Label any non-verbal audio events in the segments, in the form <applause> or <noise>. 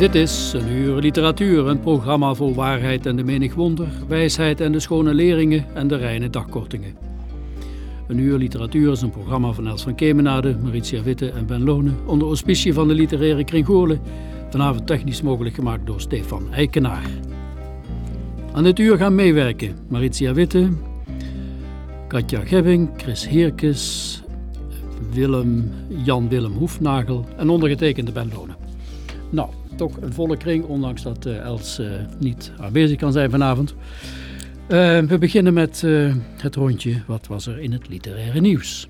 Dit is een uur literatuur, een programma vol waarheid en de menig wonder, wijsheid en de schone leringen en de reine dagkortingen. Een uur literatuur is een programma van Els van Kemenade, Maritia Witte en Ben Lone, onder auspicie van de literaire kring vanavond technisch mogelijk gemaakt door Stefan Eikenaar. Aan dit uur gaan meewerken Maritia Witte, Katja Gebbing, Chris Heerkes, Willem, Jan-Willem Hoefnagel en ondergetekende Ben Lone. Nou, toch een volle kring, ondanks dat eh, Els eh, niet aanwezig kan zijn vanavond. Eh, we beginnen met het rondje. Wat was er in het literaire nieuws?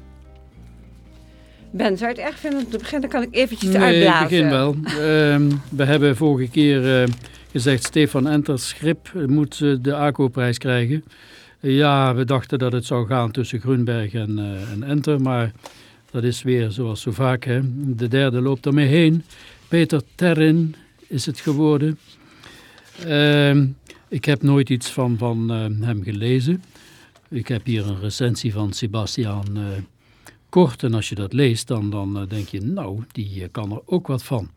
Ben, zou je het erg vinden om te beginnen? Dan kan ik eventjes Nee, ik uitblazen. begin wel. Ehm, we hebben vorige keer gezegd... Stefan Enters Schip moet de ACO-prijs krijgen. ja, we dachten dat het zou gaan tussen Grunberg en, en Enter. Maar dat is weer zoals zo vaak. Hè. De derde loopt ermee heen. Peter Terrin is het geworden. Ehm, ik heb nooit iets van, van eh, hem gelezen. Ik heb hier een recensie van Sebastian eh, Kort. En als je dat leest, dan, dan eh, denk je, nou, die kan er ook wat van.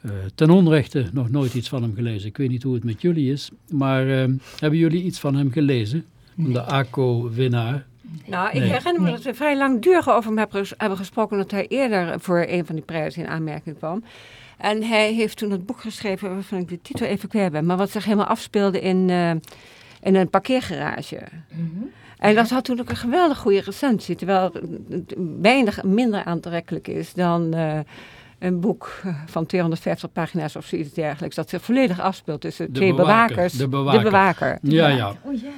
Eh, ten onrechte nog nooit iets van hem gelezen. Ik weet niet hoe het met jullie is. Maar hebben jullie iets van hem gelezen? De ACO-winnaar. Nou, ik Nee. herinner me dat we vrij langdurig over hem hebben gesproken... dat hij eerder voor een van die prijzen in aanmerking kwam. En hij heeft toen het boek geschreven waarvan ik de titel even kwijt ben... maar wat zich helemaal afspeelde in, eh, in een parkeergarage. En dat had toen ook een geweldig goede recensie... terwijl het weinig minder aantrekkelijk is dan... eh, een boek eh, van 250 pagina's of zoiets dergelijks... dat zich volledig afspeelt tussen De twee bewaker, bewakers. de bewaker. De bewaker. Ja, ja. Oh ja.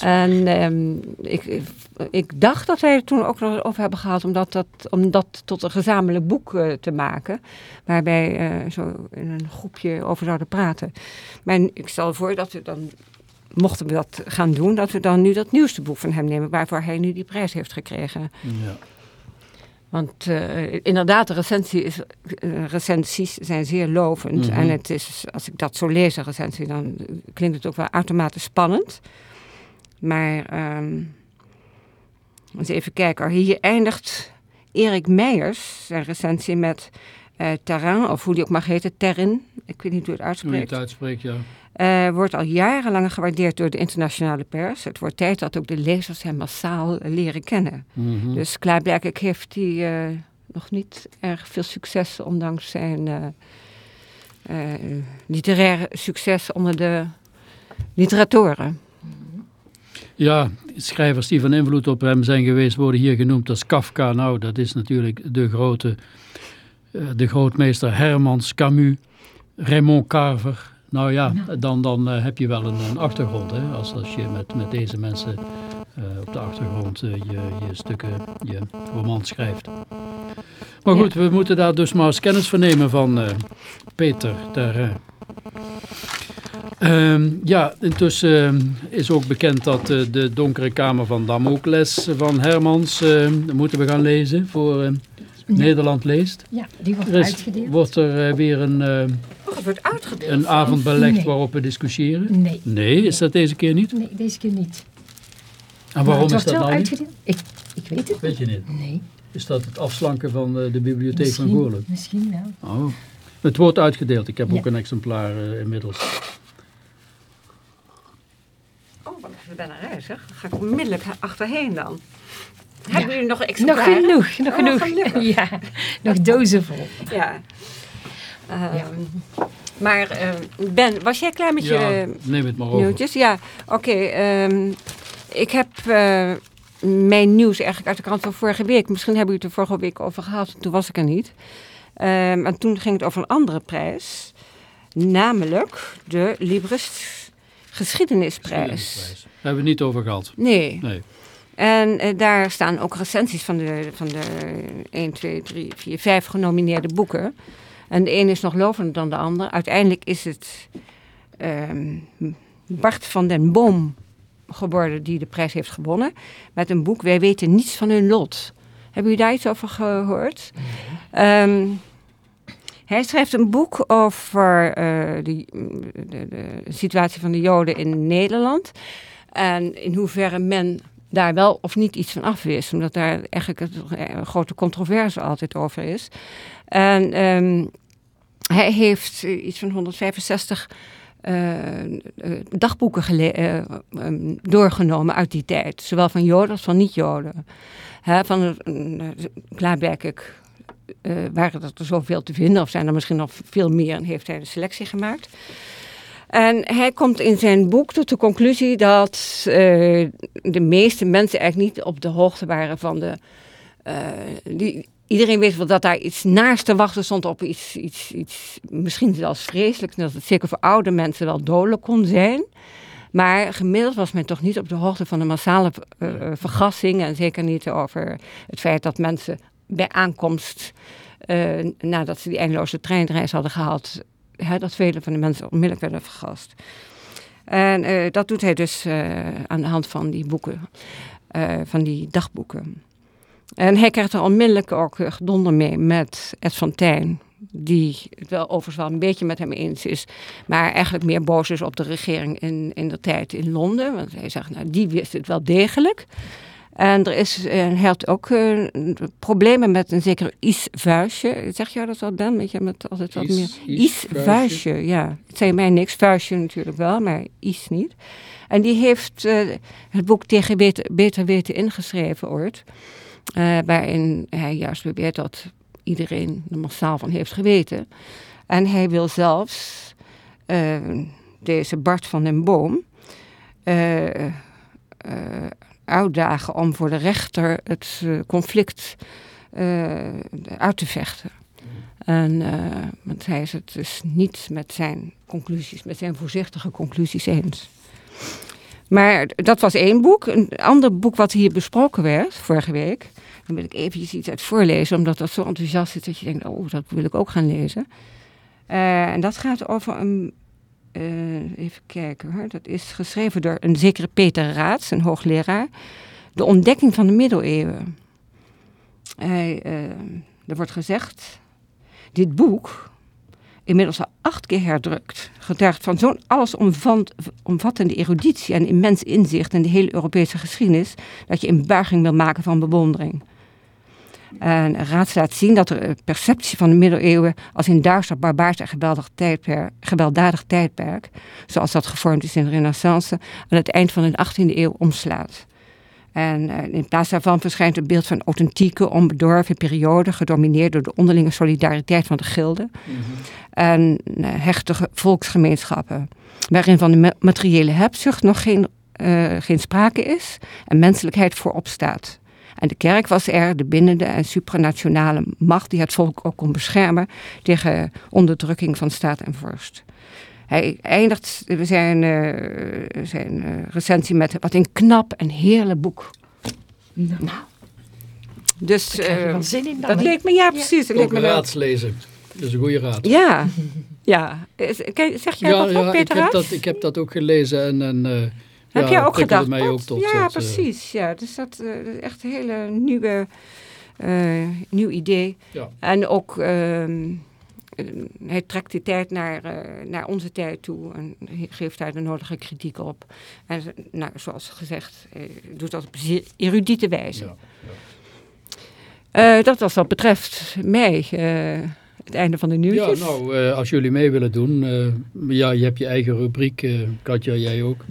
En ehm, ik, ik dacht dat wij het toen ook nog over hebben gehad om dat, dat, om dat tot een gezamenlijk boek eh, te maken. Waarbij eh, zo in een groepje over zouden praten. Maar ik stel voor dat we dan, mochten we dat gaan doen, dat we dan nu dat nieuwste boek van hem nemen. Waarvoor hij nu die prijs heeft gekregen. ja. Want eh, inderdaad, de recensie is, recensies zijn zeer lovend. Mhm. En het is, als ik dat zo lees, een recensie, dan klinkt het ook wel uitermate spannend. Maar ehm, eens even kijken. Hier eindigt Erik Meijers zijn recensie met eh terrain, of hoe die ook mag heten, terrin. Ik weet niet hoe het Hoe je uitspreekt. het uitspreekt, ja. Eh, wordt al jarenlang gewaardeerd door de internationale pers. Het wordt tijd dat ook de lezers hem massaal leren kennen. Mhm. Dus klaarblijkelijk heeft hij eh, nog niet erg veel succes, ondanks zijn eh, literaire succes onder de literatoren. Ja, schrijvers die van invloed op hem zijn geweest worden hier genoemd als Kafka. Nou, dat is natuurlijk de grote, eh, de grootmeester Hermans, Camus, Raymond Carver. Nou ja, dan, dan eh, heb je wel een, een achtergrond. Hè? Als, als je met, met deze mensen eh, op de achtergrond je, je stukken, je roman schrijft. Maar goed, we moeten daar dus maar eens kennis van nemen van Peter Terrain. Ehm, ja, intussen ehm, is ook bekend dat eh, de Donkere Kamer van Damocles van Hermans eh, moeten we gaan lezen voor eh, Nederland leest. Ja, die wordt Er is, uitgedeeld. wordt er eh, weer een, Oh, het wordt uitgedeeld. een avond belegd Nee. waarop we discussiëren? Nee, Nee, is dat deze keer niet? nee, deze keer niet. En Maar waarom is dat wel nou niet? uitgedeeld. Ik, ik weet het Weet je niet. Nee, Is dat het afslanken van eh, de bibliotheek van misschien, Goorlen? misschien wel. Oh. Het wordt uitgedeeld. Ik heb Ja. ook een exemplaar inmiddels. Oh, er reis, zeg. Dan ga ik onmiddellijk achterheen dan. Hebben jullie nog Nog exemplaren? genoeg, nog Oh, genoeg. <laughs> Ja, nog dozen vol. Ja. Ehm, Maar eh, Ben, was jij klaar met Ja, je neem het maar over. nieuwtjes? Ja, oké. ehm, ik heb eh, mijn nieuws eigenlijk uit de krant van vorige week. Misschien hebben jullie het er vorige week over gehad. Toen was ik er niet. Ehm, en toen ging het over een andere prijs. Namelijk de Librist Geschiedenisprijs. Hebben we het niet over gehad. Nee. Nee. En eh, daar staan ook recensies van de, van de 1, 2, 3, 4, 5 genomineerde boeken. En de een is nog lovender dan de ander. Uiteindelijk is het ehm, Bart van den Boom geworden die de prijs heeft gewonnen. Met een boek Wij weten niets van hun lot. Hebben jullie daar iets over gehoord? Ehm, hij schrijft een boek over eh, de, de, de situatie van de Joden in Nederland. En in hoeverre men daar wel of niet iets van af. Omdat daar eigenlijk een grote controverse altijd over is. En ehm, hij heeft eh, iets van 165 eh, eh, dagboeken eh, ehm, doorgenomen uit die tijd. Zowel van Joden als van niet-Joden. Van, uh, eh, waren er zoveel te vinden. Of zijn er misschien nog veel meer. En heeft hij een selectie gemaakt. En hij komt in zijn boek tot de conclusie dat eh, de meeste mensen eigenlijk niet op de hoogte waren van de. eh, die, iedereen weet wel dat daar iets naast te wachten stond op iets, iets, iets misschien zelfs vreselijks. Dat het zeker voor oude mensen wel dodelijk kon zijn. Maar gemiddeld was men toch niet op de hoogte van de massale eh, vergassing. En zeker niet over het feit dat mensen bij aankomst, nadat ze die eindeloze treinreis hadden gehad, hè, dat vele van de mensen onmiddellijk werden vergast. En eh, dat doet hij dus eh, aan de hand van die boeken, eh, van die dagboeken. En hij krijgt er onmiddellijk ook gedonder mee met Ed van die het wel overigens wel een beetje met hem eens is, maar eigenlijk meer boos is op de regering in, in de tijd in Londen. Want hij zegt, nou, die wist het wel degelijk. En er is, eh, hij had ook eh, problemen met een zekere Is Vuistje. Zeg jij dat wel, Ben? Weet je, met altijd wat meer. Is Is ja. Het zei mij niks. Vuistje natuurlijk wel, maar Is niet. En die heeft eh, het boek Tegen Beter, Beter Weten ingeschreven ooit. eh, waarin hij juist beweert dat iedereen er massaal van heeft geweten. En hij wil zelfs eh, deze Bart van den Boom eh, eh, uitdagen om voor de rechter het eh, conflict eh, uit te vechten. En, eh, want hij is het dus niet met zijn conclusies, met zijn voorzichtige conclusies eens. Maar dat was één boek. Een ander boek wat hier besproken werd vorige week. Dan wil ik eventjes iets uit voorlezen, omdat dat zo enthousiast is dat je denkt, oh, dat wil ik ook gaan lezen. En dat gaat over een, even kijken hoor, dat is geschreven door een zekere Peter Raats, een hoogleraar. De ontdekking van de middeleeuwen. Eh, er wordt gezegd, dit boek, inmiddels al acht keer herdrukt, getuigt van zo'n allesomvattende eruditie en immens inzicht in de hele Europese geschiedenis, dat je een buiging wil maken van bewondering. En Raads laat zien dat de perceptie van de middeleeuwen als een duister, barbaars en geweldig tijdperk, gewelddadig tijdperk, zoals dat gevormd is in de Renaissance, aan het eind van de 18e eeuw omslaat. En eh, in plaats daarvan verschijnt een beeld van een authentieke, onbedorven periode, gedomineerd door de onderlinge solidariteit van de gilden en eh, hechtige volksgemeenschappen, waarin van de ma- materiële hebzucht nog geen, eh, geen sprake is en menselijkheid voorop staat. En de kerk was er de bindende en supranationale macht die het volk ook kon beschermen tegen onderdrukking van staat en vorst. Hij eindigt zijn, eh, zijn eh, recensie met wat een knap en heerlijk boek. Nou, Dus krijg je eh, wel zin in dan. dat leek me, ja precies. Dat leek Ook me raadslezen. Dat is een goede raad. Ja, ja. Zeg jij wat op, ik, Peter heb Raats? dat, ik heb dat ook gelezen en, en Heb ja, jij ook gedacht? mij ook tot ja, tot, eh, precies. Ja, dus dat, eh, dat is echt een hele nieuwe, eh, nieuw idee. Ja. En ook, ehm, eh, hij trekt die tijd naar, naar onze tijd toe en geeft daar de nodige kritiek op. En nou, zoals gezegd, doet dat op zeer erudite wijze. ja. Dat was wat betreft mij het einde van de Ja, nieuwtjes. nou, eh, als jullie mee willen doen, ja, je hebt je eigen rubriek, Katja, jij ook.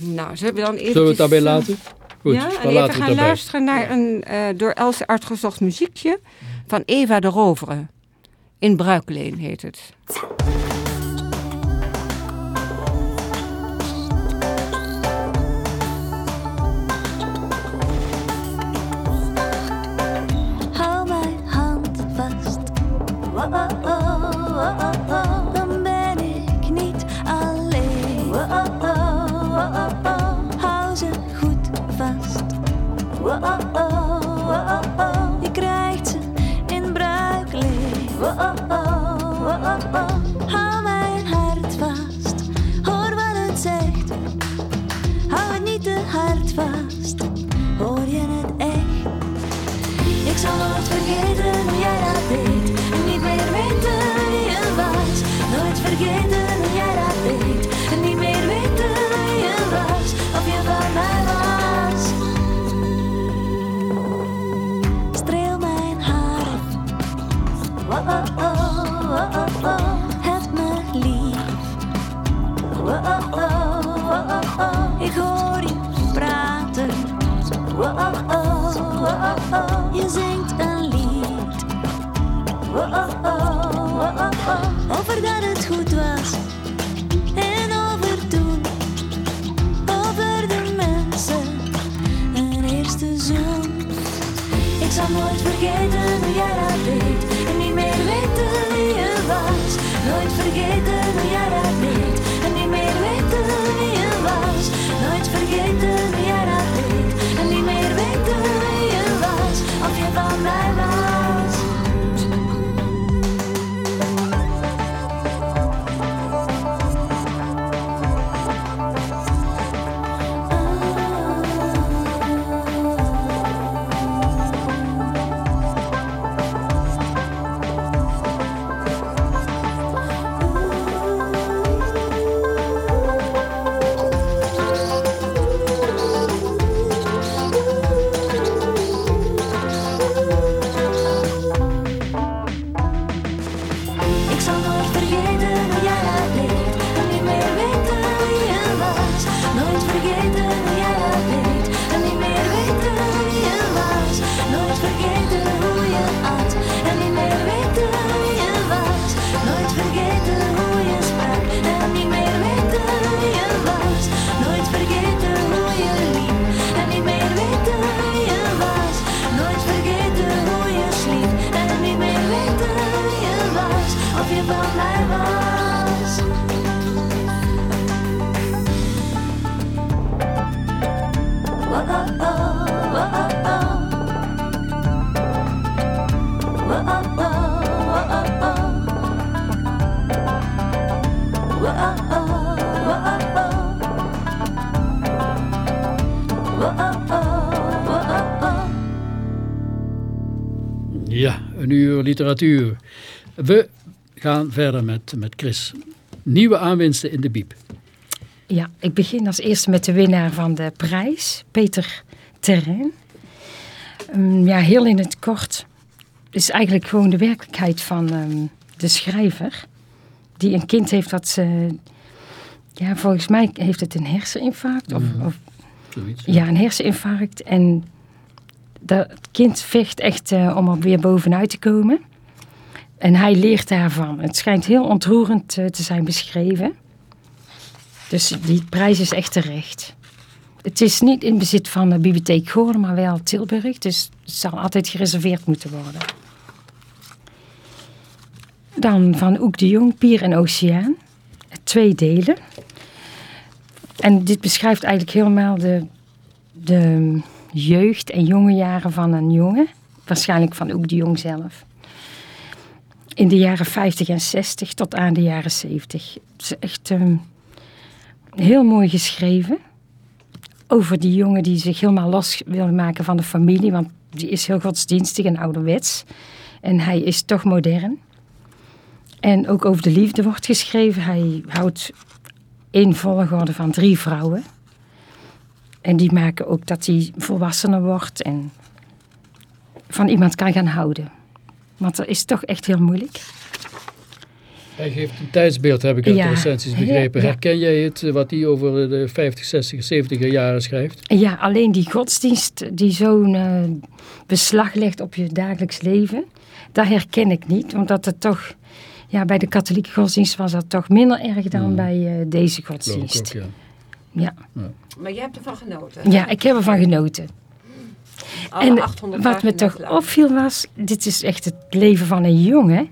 Nou, zullen we dan even... Zullen we het daarbij laten? Goed, ja, dan en even laten we gaan luisteren naar een eh, door Else uitgezocht muziekje van Eva de Rovere. In Bruikleen heet het. Nooit vergeten hoe jij dat deed. En niet meer weten wie je was. Nooit vergeten een uur literatuur. We gaan verder met, met Chris. Nieuwe aanwinsten in de biep. Ja, ik begin als eerste met de winnaar van de prijs, Peter Terrein. Ehm, ja, heel in het kort is eigenlijk gewoon de werkelijkheid van ehm, de schrijver. Die een kind heeft dat ze... Ja, volgens mij heeft het een herseninfarct. Of, of Zoiets. ja, een herseninfarct. En dat kind vecht echt eh, om er weer bovenuit te komen. En hij leert daarvan. Het schijnt heel ontroerend eh, te zijn beschreven. Dus die prijs is echt terecht. Het is niet in bezit van de Bibliotheek Goorlen, maar wel Tilburg. Dus het zal altijd gereserveerd moeten worden. Dan van Oek de Jong, Pier en Oceaan. Twee delen. En dit beschrijft eigenlijk helemaal de, de jeugd en jonge jaren van een jongen. Waarschijnlijk van Oek de Jong zelf. In de jaren 50 en 60 tot aan de jaren 70. Het is echt ehm, heel mooi geschreven. Over die jongen die zich helemaal los wil maken van de familie. Want die is heel godsdienstig en ouderwets. En hij is toch modern. En ook over de liefde wordt geschreven. Hij houdt in volgorde van drie vrouwen. En die maken ook dat hij volwassener wordt en van iemand kan gaan houden. Want dat is toch echt heel moeilijk. Hij geeft een tijdsbeeld, heb ik uit Ja. de recensies begrepen. Herken jij het, wat hij over de 50, 60, 70 jaren schrijft? Ja, alleen die godsdienst die zo'n eh, beslag legt op je dagelijks leven, dat herken ik niet. Omdat het toch, ja, bij de katholieke godsdienst was dat toch minder erg dan bij eh, deze godsdienst. ook, ja. Ja. Maar jij hebt ervan genoten. ja, ik heb ervan genoten. Alle en 800 wat me toch lang. opviel was, dit is echt het leven van een jongen.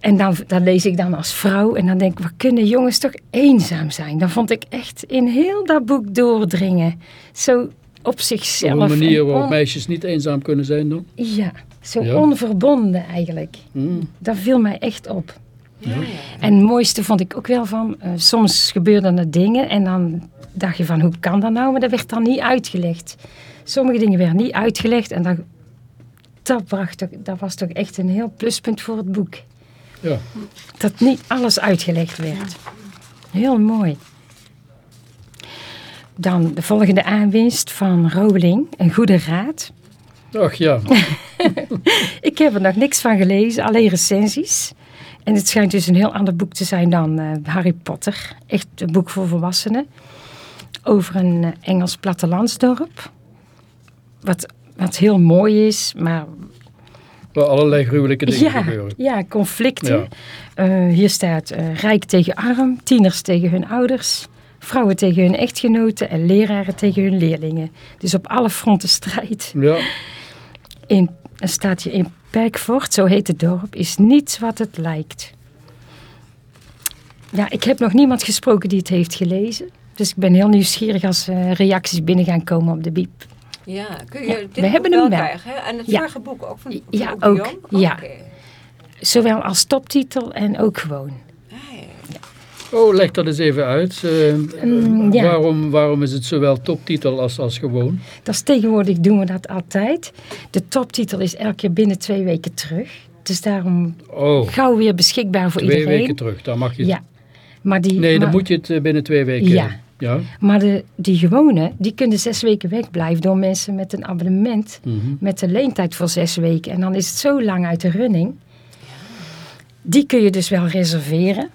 En dan, dan lees ik dan als vrouw en dan denk ik, wat kunnen jongens toch eenzaam zijn? Dan vond ik echt in heel dat boek doordringen. Zo op zichzelf. Op een manier waarop on- meisjes niet eenzaam kunnen zijn dan? Ja, zo Ja. onverbonden eigenlijk. Hmm. Dat viel mij echt op. Ja, ja. En het mooiste vond ik ook wel van, eh, soms gebeurden er dingen en dan dacht je van, hoe kan dat nou? Maar dat werd dan niet uitgelegd. Sommige dingen werden niet uitgelegd en dat, dat, bracht toch, dat was toch echt een heel pluspunt voor het boek. Ja. Dat niet alles uitgelegd werd. Heel mooi. Dan de volgende aanwinst van Rowling, Een Goede Raad. Ach ja, <laughs> Ik heb er nog niks van gelezen, alleen recensies. En het schijnt dus een heel ander boek te zijn dan eh, Harry Potter. Echt een boek voor volwassenen. Over een eh, Engels plattelandsdorp. Wat, wat heel mooi is, maar waar allerlei gruwelijke dingen ja, gebeuren. ja, conflicten. Ja. Eh, hier staat rijk tegen arm, tieners tegen hun ouders, vrouwen tegen hun echtgenoten en leraren tegen hun leerlingen. Dus op alle fronten strijd. Ja, In, er staat hier in Perkfort, zo heet het dorp, is niets wat het lijkt. Ja, ik heb nog niemand gesproken die het heeft gelezen. Dus ik ben heel nieuwsgierig als eh, reacties binnen gaan komen op de biep. Ja, kun je Ja, dit we hebben hem wel. krijgen? hè? En het Ja. vorige boek ook van, van Ja, ook. Ja. Zowel als toptitel en ook gewoon. Oh, leg dat eens even uit. Eh, Mm, ja. waarom, waarom is het zowel toptitel als, als gewoon? Dat is tegenwoordig doen we dat altijd. De toptitel is elke keer binnen twee weken terug. Dus daarom Oh, gauw weer beschikbaar voor twee iedereen. weken terug. Dan mag je het. Ja. Maar die, Nee, dan moet je het eh, binnen twee weken. Ja. Ja. maar de, die gewone, die kunnen zes weken wegblijven door mensen met een abonnement. Mhm. Met de leentijd voor zes weken. En dan is het zo lang uit de running. Die kun je dus wel reserveren.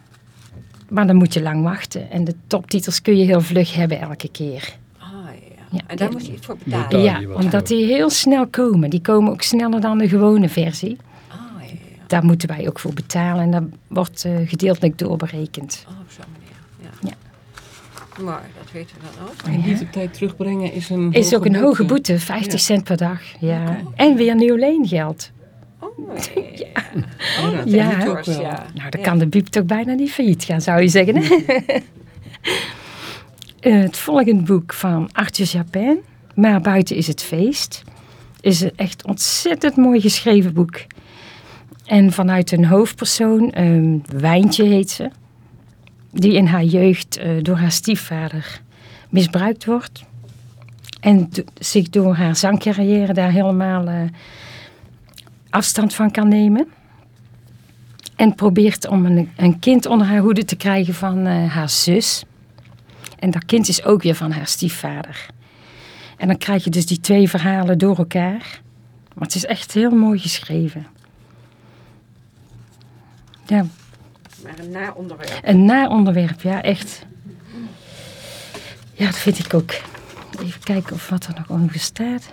Maar dan moet je lang wachten. En de toptitels kun je heel vlug hebben elke keer. Ah, ja. Ja. En daar moet je iets voor betalen. ja, omdat voor. die heel snel komen. Die komen ook sneller dan de gewone versie. Ah, ja. Daar moeten wij ook voor betalen. En dat wordt eh, gedeeltelijk doorberekend. Oh, op zo'n manier. Ja. Ja. Maar dat weten we dan ook. En niet op tijd terugbrengen is een Is ook een hoge boete. boete, 50 Ja. cent per dag. Ja. En weer nieuw leengeld. Oh, ja. Oh, dat Ja. ook wel. ja. Nou, dan Ja. kan de biep toch bijna niet failliet gaan, zou je zeggen. hè? <laughs> Eh, het volgende boek van Arthur Japin, Maar buiten is het feest, is een echt ontzettend mooi geschreven boek. En vanuit een hoofdpersoon, ehm, Wijntje heet ze, die in haar jeugd eh, door haar stiefvader misbruikt wordt. En zich door haar zangcarrière daar helemaal eh, afstand van kan nemen. En probeert om een, een kind onder haar hoede te krijgen van eh, haar zus. En dat kind is ook weer van haar stiefvader. En dan krijg je dus die twee verhalen door elkaar. Maar het is echt heel mooi geschreven. Ja, Maar een naar onderwerp. een naar onderwerp, ja, echt. Ja, dat vind ik ook. Even kijken of wat er nog over staat.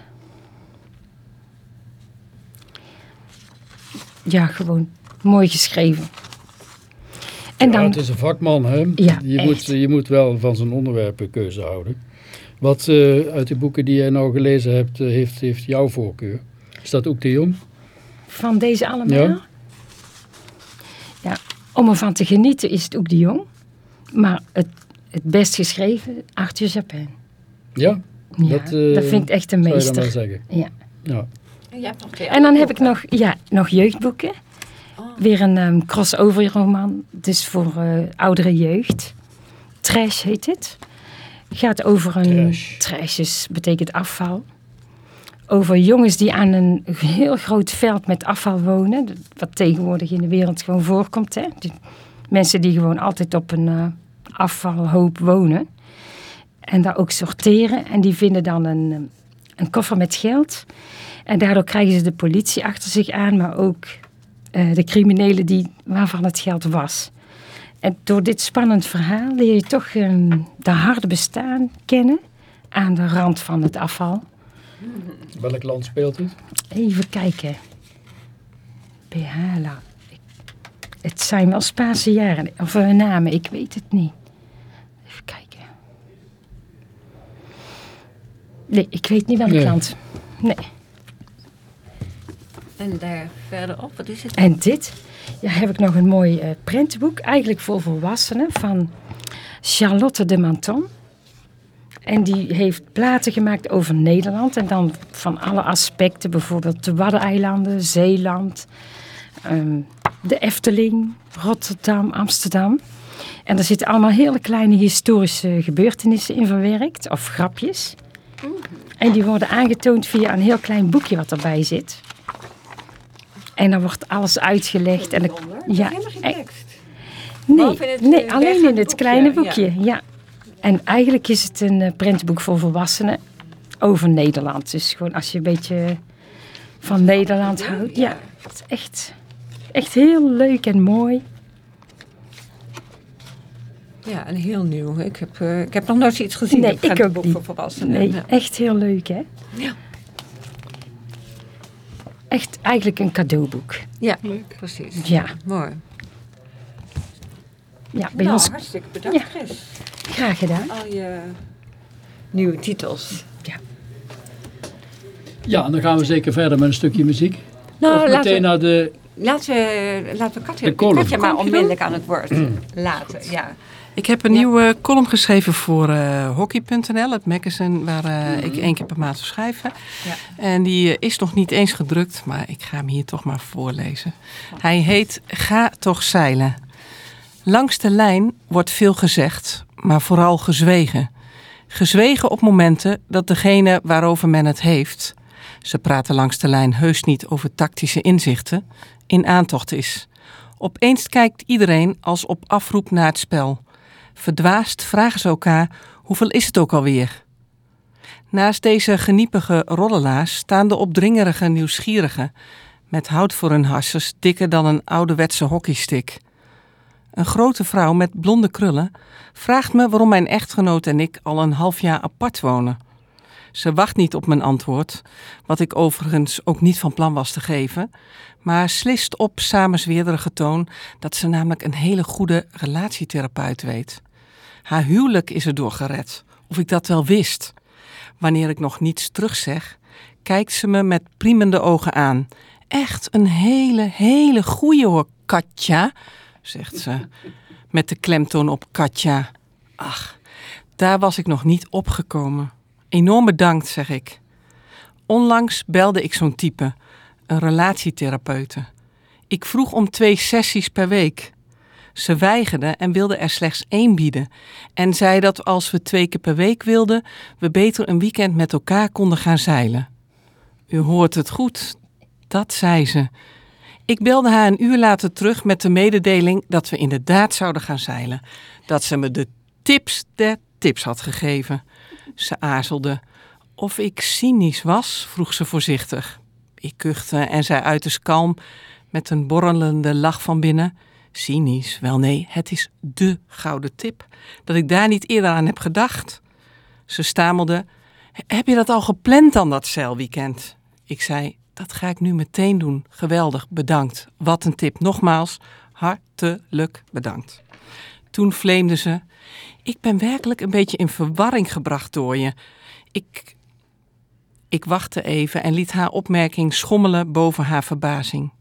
Ja, gewoon mooi geschreven. En Ja, dan, het is een vakman, hè? Ja, je, echt. moet, je moet wel van zijn onderwerpen keuze houden. Wat eh, uit de boeken die jij nou gelezen hebt, eh, heeft, heeft jouw voorkeur? Is dat ook de Jong? van deze allemaal. Ja. Ja. om ervan te genieten is het ook de Jong. Maar het, het best geschreven, Arthur Japin. Ja, Ja, Dat, dat, eh, vind ik echt een zou je wel meester. zeggen. Ja. Ja. En, jij hebt nog twee En dan heb ik nog, ja, nog jeugdboeken. Oh. Weer een ehm, crossover roman. Dus voor eh, oudere jeugd. Trash heet het. Gaat over een... Trash. Trash is, betekent afval. Over jongens die aan een heel groot veld met afval wonen. Wat tegenwoordig in de wereld gewoon voorkomt. Hè? Die mensen die gewoon altijd op een eh, afvalhoop wonen. En daar ook sorteren. En die vinden dan een, een koffer met geld. En daardoor krijgen ze de politie achter zich aan, maar ook eh, de criminelen die, waarvan het geld was. En door dit spannend verhaal leer je toch ehm, de harde bestaan kennen aan de rand van het afval. Welk land speelt het? Even kijken. Behala. Ik- Het zijn wel Spaanse jaren, of eh, namen, ik weet het niet. Even kijken. Nee, ik weet niet welk Nee. land. Nee. En daar verderop, wat is het? En dit, ja, heb ik nog een mooi eh, prentenboek, eigenlijk voor volwassenen, van Charlotte de Menton. En die heeft platen gemaakt over Nederland en dan van alle aspecten, bijvoorbeeld de Waddeneilanden, Zeeland, ehm, de Efteling, Rotterdam, Amsterdam. En er zitten allemaal hele kleine historische gebeurtenissen in verwerkt, of grapjes. En die worden aangetoond via een heel klein boekje wat erbij zit. En dan wordt alles uitgelegd. En dan, ja, tekst. nee, nee eh, alleen in het kleine boekje. Ja. En eigenlijk is het een eh, prentenboek voor volwassenen over Nederland. Dus gewoon als je een beetje van Nederland houdt. Ja, het is echt, echt heel leuk en mooi. Ja, en heel nieuw. Ik heb, eh, ik heb nog nooit zoiets gezien. Nee, een ik ook niet. voor volwassenen. Nee, echt heel leuk hè. Ja. Echt eigenlijk een cadeauboek. Ja, precies. Ja, Mooi. ja bij nou, ons hartstikke bedankt, Ja. Chris. graag gedaan. Al je nieuwe titels. Ja, en dan gaan we zeker verder met een stukje muziek. Nou, of laten meteen we, naar de... laten we, laten we Katja, De. Katja maar onmiddellijk aan het woord laten. Ja. Ik heb een nieuwe column geschreven voor eh, Hockey.nl, het magazine waar eh, ik één keer per maand schrijf. Ja. En die eh, is nog niet eens gedrukt, maar ik ga hem hier toch maar voorlezen. Hij heet Ga toch zeilen. Langs de lijn wordt veel gezegd, maar vooral gezwegen. Gezwegen op momenten dat degene waarover men het heeft, ze praten langs de lijn heus niet over tactische inzichten, in aantocht is. Opeens kijkt iedereen als op afroep naar het spel. Verdwaasd vragen ze elkaar: hoeveel is het ook alweer? Naast deze geniepige rollelaars staan de opdringerige nieuwsgierigen, met hout voor hun harsers dikker dan een ouderwetse hockeystick. Een grote vrouw met blonde krullen vraagt me waarom mijn echtgenoot en ik al een half jaar apart wonen. Ze wacht niet op mijn antwoord, wat ik overigens ook niet van plan was te geven, maar slist op samenzweerderige toon dat ze namelijk een hele goede relatietherapeut weet. Haar huwelijk is erdoor gered, of ik dat wel wist. Wanneer ik nog niets terugzeg, kijkt ze me met priemende ogen aan. Echt een hele, hele goeie hoor, Katja, zegt ze, met de klemtoon op Katja. Ach, daar was ik nog niet opgekomen. Enorm bedankt, zeg ik. Onlangs belde ik zo'n type, een relatietherapeute. Ik vroeg om twee sessies per week. Ze weigerde en wilde er slechts één bieden. En zei dat als we twee keer per week wilden, we beter een weekend met elkaar konden gaan zeilen. U hoort het goed, dat zei ze. Ik belde haar een uur later terug met de mededeling dat we inderdaad zouden gaan zeilen. Dat ze me de tips der tips had gegeven. Ze aarzelde. Of ik cynisch was, vroeg ze voorzichtig. Ik kuchte en zei uiterst kalm, met een borrelende lach van binnen. Cynisch? Wel nee, het is dé gouden tip. Dat ik daar niet eerder aan heb gedacht. Ze stamelde. Heb je dat al gepland dan, dat zeilweekend? Ik zei, dat ga ik nu meteen doen. Geweldig, bedankt. Wat een tip. Nogmaals, hartelijk bedankt. Toen vleemde ze. Ik ben werkelijk een beetje in verwarring gebracht door je. Ik. Ik wachtte even en liet haar opmerking schommelen boven haar verbazing.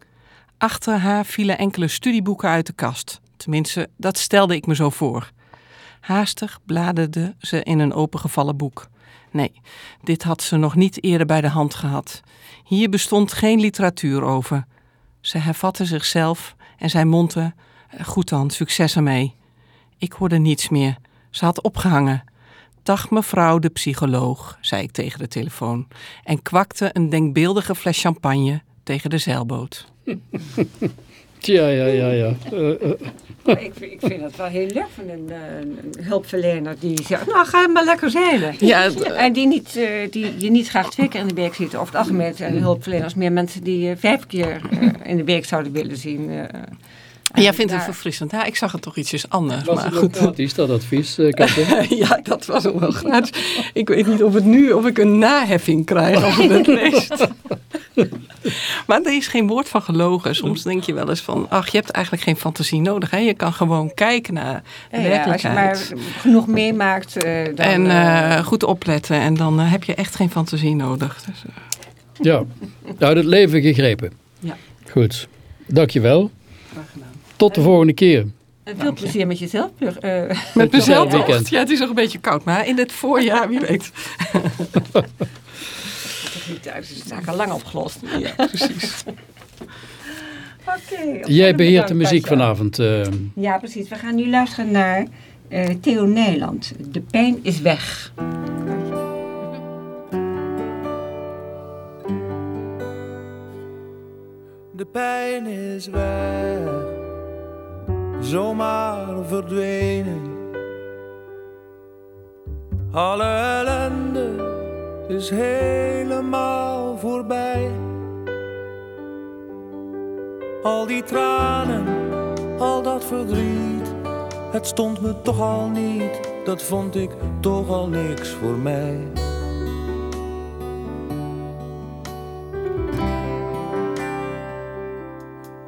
Achter haar vielen enkele studieboeken uit de kast. Tenminste, dat stelde ik me zo voor. Haastig bladerde ze in een opengevallen boek. Nee, dit had ze nog niet eerder bij de hand gehad. Hier bestond geen literatuur over. Ze hervatte zichzelf en zei mondte: Goed dan, succes ermee. Ik hoorde niets meer. Ze had opgehangen. Dag mevrouw de psycholoog, zei ik tegen de telefoon en kwakte een denkbeeldige fles champagne tegen de zeilboot. <laughs> Tja, ja, ja, ja. Eh, eh, ik, vind- ik vind het wel heel leuk van een, eh, een hulpverlener die zegt, nou ga maar lekker zeilen. Ja, En die, niet, eh, die je niet graag twee keer in de week ziet. Over het algemeen zijn hulpverleners meer mensen die je vijf keer eh, in de week zouden willen zien. Eh. jij vindt het verfrissend. Ja, ik zag het toch ietsjes anders. was maar goed. gratis, dat advies, eh? <laughs> Ja, dat was ook wel gratis. Ik weet niet of het nu of ik een naheffing krijg als ik het leest. <laughs> Maar er is geen woord van gelogen. Soms denk je wel eens van, ach, je hebt eigenlijk geen fantasie nodig. Hè? Je kan gewoon kijken naar de Ja, als je maar genoeg meemaakt, eh, dan... en eh, goed opletten. En dan heb je echt geen fantasie nodig. Dus, Ja, uit het leven gegrepen. Ja. Goed, dankjewel. graag gedaan. Tot de volgende keer. en veel plezier met jezelf. Plug, eh. Met mezelf weekend. Ja, het is nog een beetje koud. Maar in het voorjaar, wie weet. toch niet thuis, dus het is eigenlijk al lang opgelost. Ja, precies. <laughs> Oké. Jij beheert de muziek vanavond. eh. Ja, precies. We gaan nu luisteren naar eh, Theo Nijland. De pijn is weg. De pijn is weg, zomaar verdwenen. Alle ellende is helemaal voorbij. Al die tranen, al dat verdriet, het stond me toch al niet, dat vond ik toch al niks voor mij.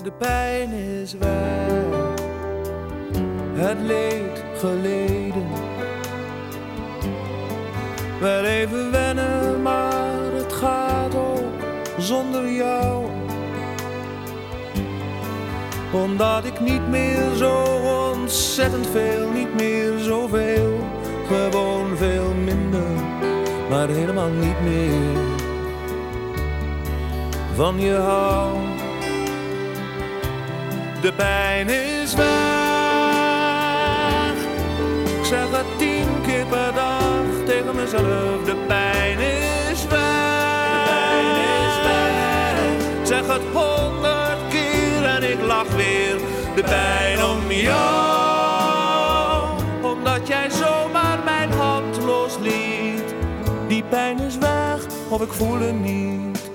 De pijn is weg, het leed geleden. Wel even wennen, maar het gaat ook zonder jou. Omdat ik niet meer zo ontzettend veel, niet meer zoveel, gewoon veel minder, maar helemaal niet meer van je hou. De pijn is weg. De pijn is weg. Zeg het honderd keer en ik lach weer. De pijn om jou. Omdat jij zomaar mijn hand losliet. Die pijn is weg of ik voel hem niet.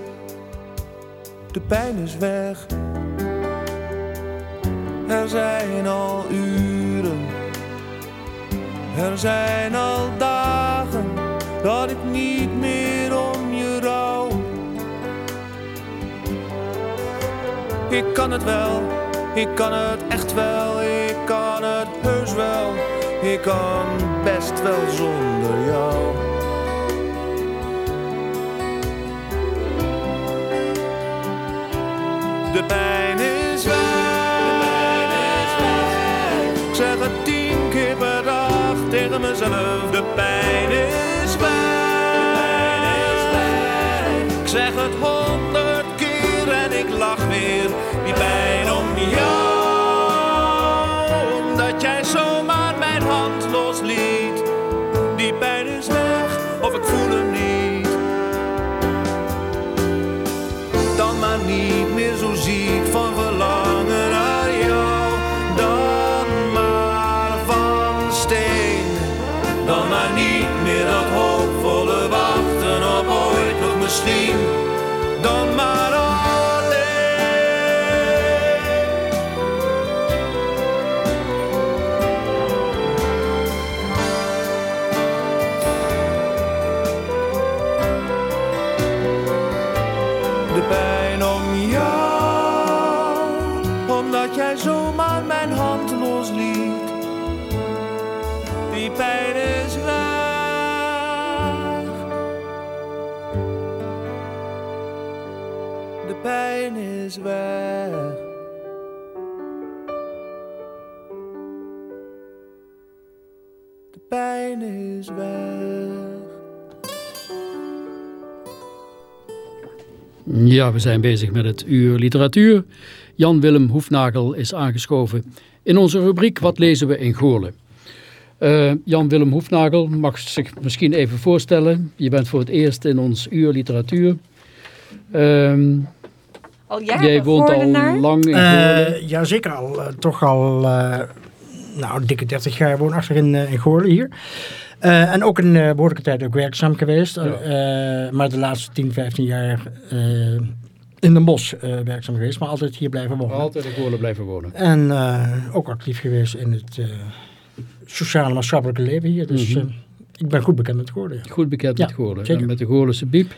De pijn is weg. Er zijn al uren, er zijn al dagen dat ik niet meer om je rouw. Ik kan het wel, ik kan het echt wel, ik kan het heus wel, ik kan best wel zonder jou. De pijn is weg. Ik zeg het tien keer per dag tegen mezelf. De pijn is zeg het honderd Ja, we zijn bezig met het uur literatuur. Jan-Willem Hoefnagel is aangeschoven in onze rubriek Wat lezen we in Goorlen. Eh, Jan-Willem Hoefnagel mag zich misschien even voorstellen. Je bent voor het eerst in ons uur literatuur. Ehm, Al jaren Jij woont al lang in Eh, Goorlen. ja, zeker al. eh, toch al, eh, nou, dikke 30 jaar woonachtig in, eh in Goorlen hier. Eh, en ook een uh, behoorlijke tijd ook werkzaam geweest. Ja. Maar de laatste 10, 15 jaar in Den Bosch eh, werkzaam geweest. Maar altijd hier blijven wonen. Altijd in Goorlen blijven wonen. En ook actief geweest in het sociale maatschappelijke leven hier. Dus Mhm. ik ben goed bekend met Goorlen. ja. Goed bekend Ja, met Goorlen. En met de Goorlense biep.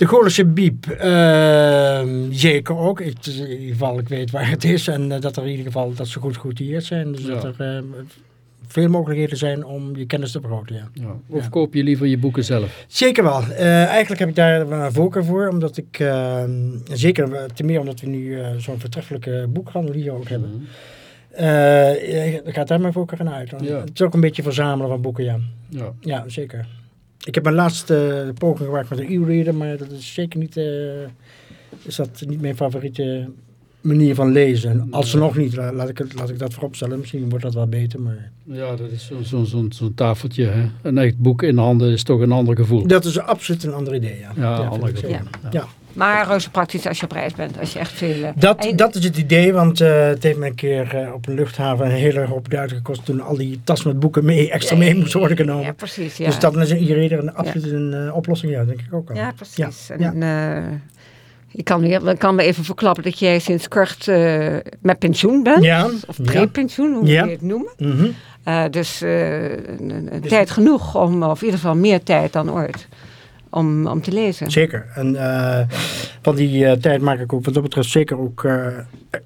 De Goorlense Biep, eh, zeker ook. Ik, in ieder geval, ik weet waar het is en eh, dat er in ieder geval dat ze goed geoutilleerd zijn. Dus Ja. dat er eh, veel mogelijkheden zijn om je kennis te vergroten. Ja. Ja. Of Ja. koop je liever je boeken zelf? Zeker wel. Eh, eigenlijk heb ik daar een voorkeur voor, omdat ik, eh, zeker eh, te meer omdat we nu zo'n vertreffelijke boekhandel hier ook hebben. Mhm. Gaat daar mijn voorkeur aan uit. Ja. Het is ook een beetje verzamelen van boeken. Ja. Ja, zeker. Ik heb mijn laatste poging gemaakt met een e-reader, maar dat is zeker niet, eh, is dat niet mijn favoriete manier van lezen. En alsnog niet, la- laat ik, het, laat ik dat vooropstellen. Misschien wordt dat wel beter, maar... Ja, dat is zo'n zo, zo, zo'n tafeltje. Hè? Een echt boek in de handen is toch een ander gevoel. Dat is absoluut een ander idee, ja. Ja, vind ander gevoel. Ja. Ja. Maar reuze praktisch als je op reis bent. Als je echt veel... eh, Dat, en- dat is het idee, want eh, het heeft me een keer eh, op een luchthaven een hele hoop duiten gekost toen al die tas met boeken mee, extra mee moesten worden genomen. Ja, precies. Ja. Dus dat is e-reader een absoluut een oplossing, ja, denk ik ook al. Ja, precies. Ja, En, ik kan, weer- kan me even verklappen dat jij sinds kort met pensioen bent. Ja, Of pre-pensioen, hoe Ja. je het noemen. Eh, dus Dus- tijd genoeg om, of in ieder geval meer tijd dan ooit, om, om te lezen. Zeker. En eh, van die eh, tijd maak ik ook wat dat betreft zeker ook eh,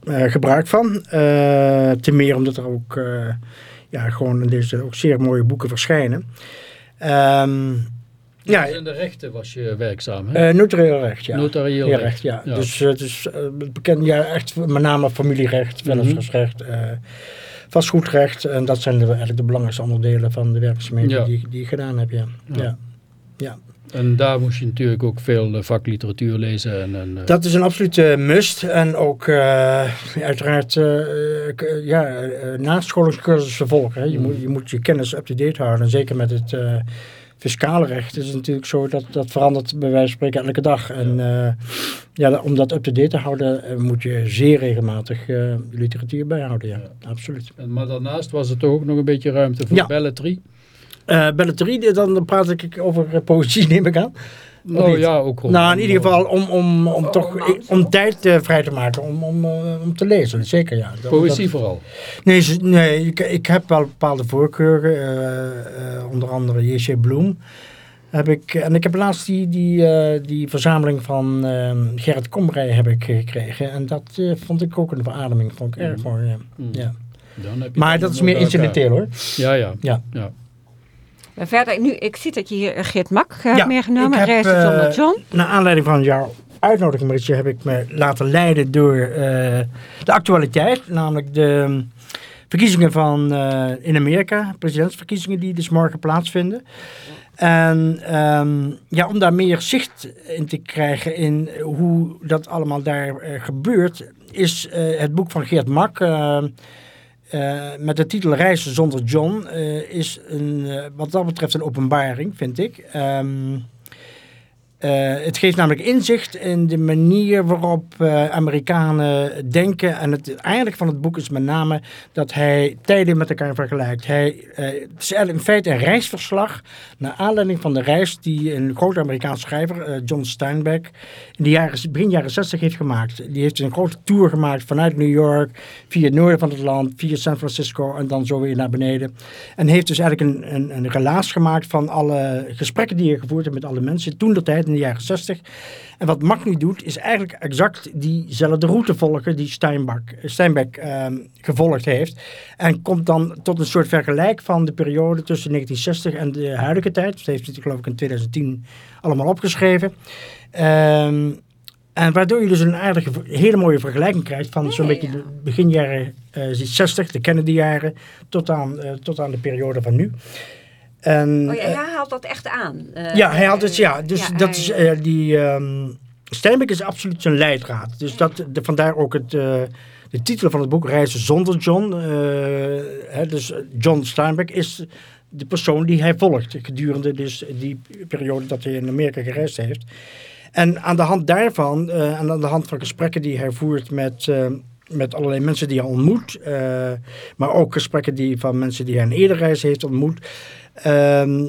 eh, gebruik van. Eh te meer omdat er ook, eh, ja, gewoon in deze ook zeer mooie boeken verschijnen. Ehm, ja, In de rechten was je werkzaam. Hè? eh notarieel recht, ja. Notarieel Ja, recht. recht, ja. Ja. Dus het is eh, bekend, ja, echt met name familierecht, vennootschapsrecht, eh vastgoedrecht. En dat zijn de, eigenlijk de belangrijkste onderdelen van de werkzaamheden Ja. die, die ik gedaan heb, ja. Ja. ja. En daar moest je natuurlijk ook veel eh, vakliteratuur lezen. En, en, eh, Dat is een absolute must. En ook eh, uiteraard eh, k- ja, eh, nascholingscursussen volgen. Hè. Je, Mm. moet, je moet je kennis up-to-date houden. En zeker met het eh, fiscale recht is het natuurlijk zo dat dat verandert bij wijze van spreken elke dag. En eh, ja, om dat up-to-date te houden eh, moet je zeer regelmatig eh, literatuur bijhouden. Ja, absoluut. en- maar daarnaast was er toch ook nog een beetje ruimte voor Ja. belletrie. Eh belletrie, dan praat ik over eh, poëzie <laughs> neem ik aan. Nou ja, ook Nou, in ieder geval om, om, om, Of toch, romans, om tijd eh, vrij te maken om, om, om te lezen. Zeker, ja. Dat- Poëzie dat- vooral. Nee, nee ik, ik heb wel bepaalde voorkeuren. eh, eh, onder andere J.C. Bloem. Heb ik, en ik heb laatst die, die, eh, die verzameling van eh, Gerrit Komrij heb ik gekregen. En dat eh, vond ik ook een verademing. Vond ik erg Mhm. mooi. Ja. Mm. Ja. Dan heb je Maar dat is meer incidenteel hoor. Ja, ja. Ja. ja. Verder, nu, ik zie dat je hier eh, Geert Mak hebt Ja, meegenomen. Reizen zonder eh, John. Naar aanleiding van jouw uitnodiging, Maritje, heb ik me laten leiden door eh, de actualiteit. Namelijk de mm, verkiezingen van eh, in Amerika, presidentsverkiezingen die dus morgen plaatsvinden. En ehm, ja, om daar meer zicht in te krijgen in hoe dat allemaal daar eh, gebeurt, is eh, het boek van Geert Mak. Eh, met de titel Reizen zonder John eh, is een, eh, wat dat betreft een openbaring, vind ik. Ehm, eh, het geeft namelijk inzicht in de manier waarop eh, Amerikanen denken. En het eigenlijk van het boek is met name dat hij tijden met elkaar vergelijkt. Hij, eh, het is in feite een reisverslag naar aanleiding van de reis die een grote Amerikaanse schrijver, eh, John Steinbeck, in de jaren, begin jaren 60 heeft gemaakt. Die heeft een grote tour gemaakt vanuit New York, via het noorden van het land, via San Francisco en dan zo weer naar beneden. En heeft dus eigenlijk een, een, een relaas gemaakt van alle gesprekken die hij gevoerd heeft met alle mensen toen de tijd de jaren 60. En wat Mack nu doet, is eigenlijk exact diezelfde route volgen die Steinbeck, Steinbeck ehm, gevolgd heeft. En komt dan tot een soort vergelijk van de periode tussen 1960 en de huidige tijd. Dat heeft hij geloof ik in 2010 allemaal opgeschreven. Ehm, en waardoor je dus een aardige, hele mooie vergelijking krijgt van zo'n beetje de begin jaren eh 60, de Kennedy-jaren, tot aan, eh, tot aan de periode van nu. En, Oh ja, eh, hij haalt dat echt aan. Eh, ja, hij had het, ja. Dus ja, dat hij- is eh, die. ehm Steinbeck is absoluut zijn leidraad. Dus dat, de, vandaar ook het, de titel van het boek Reizen zonder John. hè, dus John Steinbeck is de persoon die hij volgt gedurende dus die periode dat hij in Amerika gereisd heeft. En aan de hand daarvan, en aan de hand van gesprekken die hij voert met, met allerlei mensen die hij ontmoet, maar ook gesprekken die van mensen die hij een eerder reis heeft ontmoet, ehm,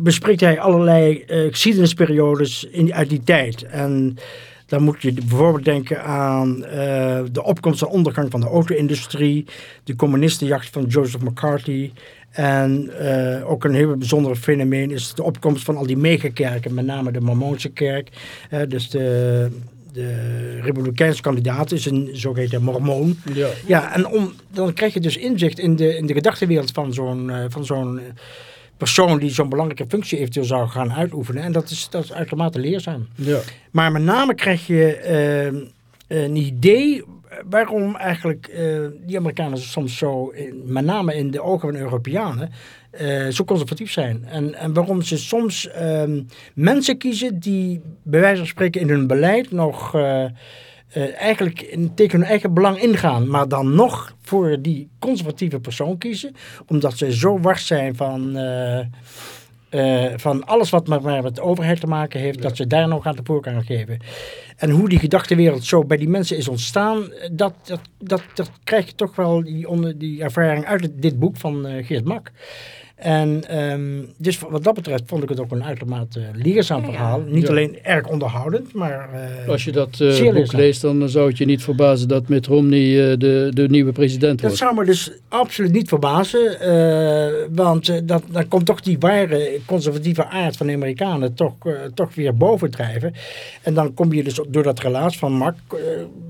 bespreekt hij allerlei eh, geschiedenisperiodes in, uit die tijd. En dan moet je bijvoorbeeld denken aan eh, de opkomst en ondergang van de auto-industrie, de communistenjacht van Joseph McCarthy. En eh, ook een heel bijzonder fenomeen is de opkomst van al die megakerken, met name de Mormoonse kerk. Dus de, de Republikeinse kandidaat is een zogeheten Mormoon. Ja. Ja, en om, dan krijg je dus inzicht in de, in de gedachtenwereld van zo'n van zo'n persoon die zo'n belangrijke functie eventueel zou gaan uitoefenen. En dat is, dat is uitermate leerzaam. Ja. Maar met name krijg je eh, een idee waarom eigenlijk eh, die Amerikanen soms zo, in- met name in de ogen van Europeanen, eh, zo conservatief zijn. En, en waarom ze soms ehm, mensen kiezen die bij wijze van spreken in hun beleid nog eh, eigenlijk tegen hun eigen belang ingaan, maar dan nog voor die conservatieve persoon kiezen, omdat ze zo wars zijn van... eh, eh, van alles wat maar met de overheid te maken heeft, dat ze daar nog aan de voorkant geven. En hoe die gedachtenwereld zo bij die mensen is ontstaan, dat, dat, dat, dat krijg je toch wel die, onder, die ervaring uit dit boek van Geert Mak. En ehm, dus wat dat betreft vond ik het ook een uitermate leerzaam Ja, ja. verhaal. Niet Ja. alleen erg onderhoudend, maar... eh, Als je dat eh, boek leerzaam. leest, dan zou het je niet verbazen dat Mitt Romney eh, de, de nieuwe president Dat wordt. zou me dus absoluut niet verbazen, eh, want eh, dat, dan komt toch die ware conservatieve aard van de Amerikanen toch, eh, toch weer bovendrijven. En dan kom je dus door dat relaas van Mark, eh,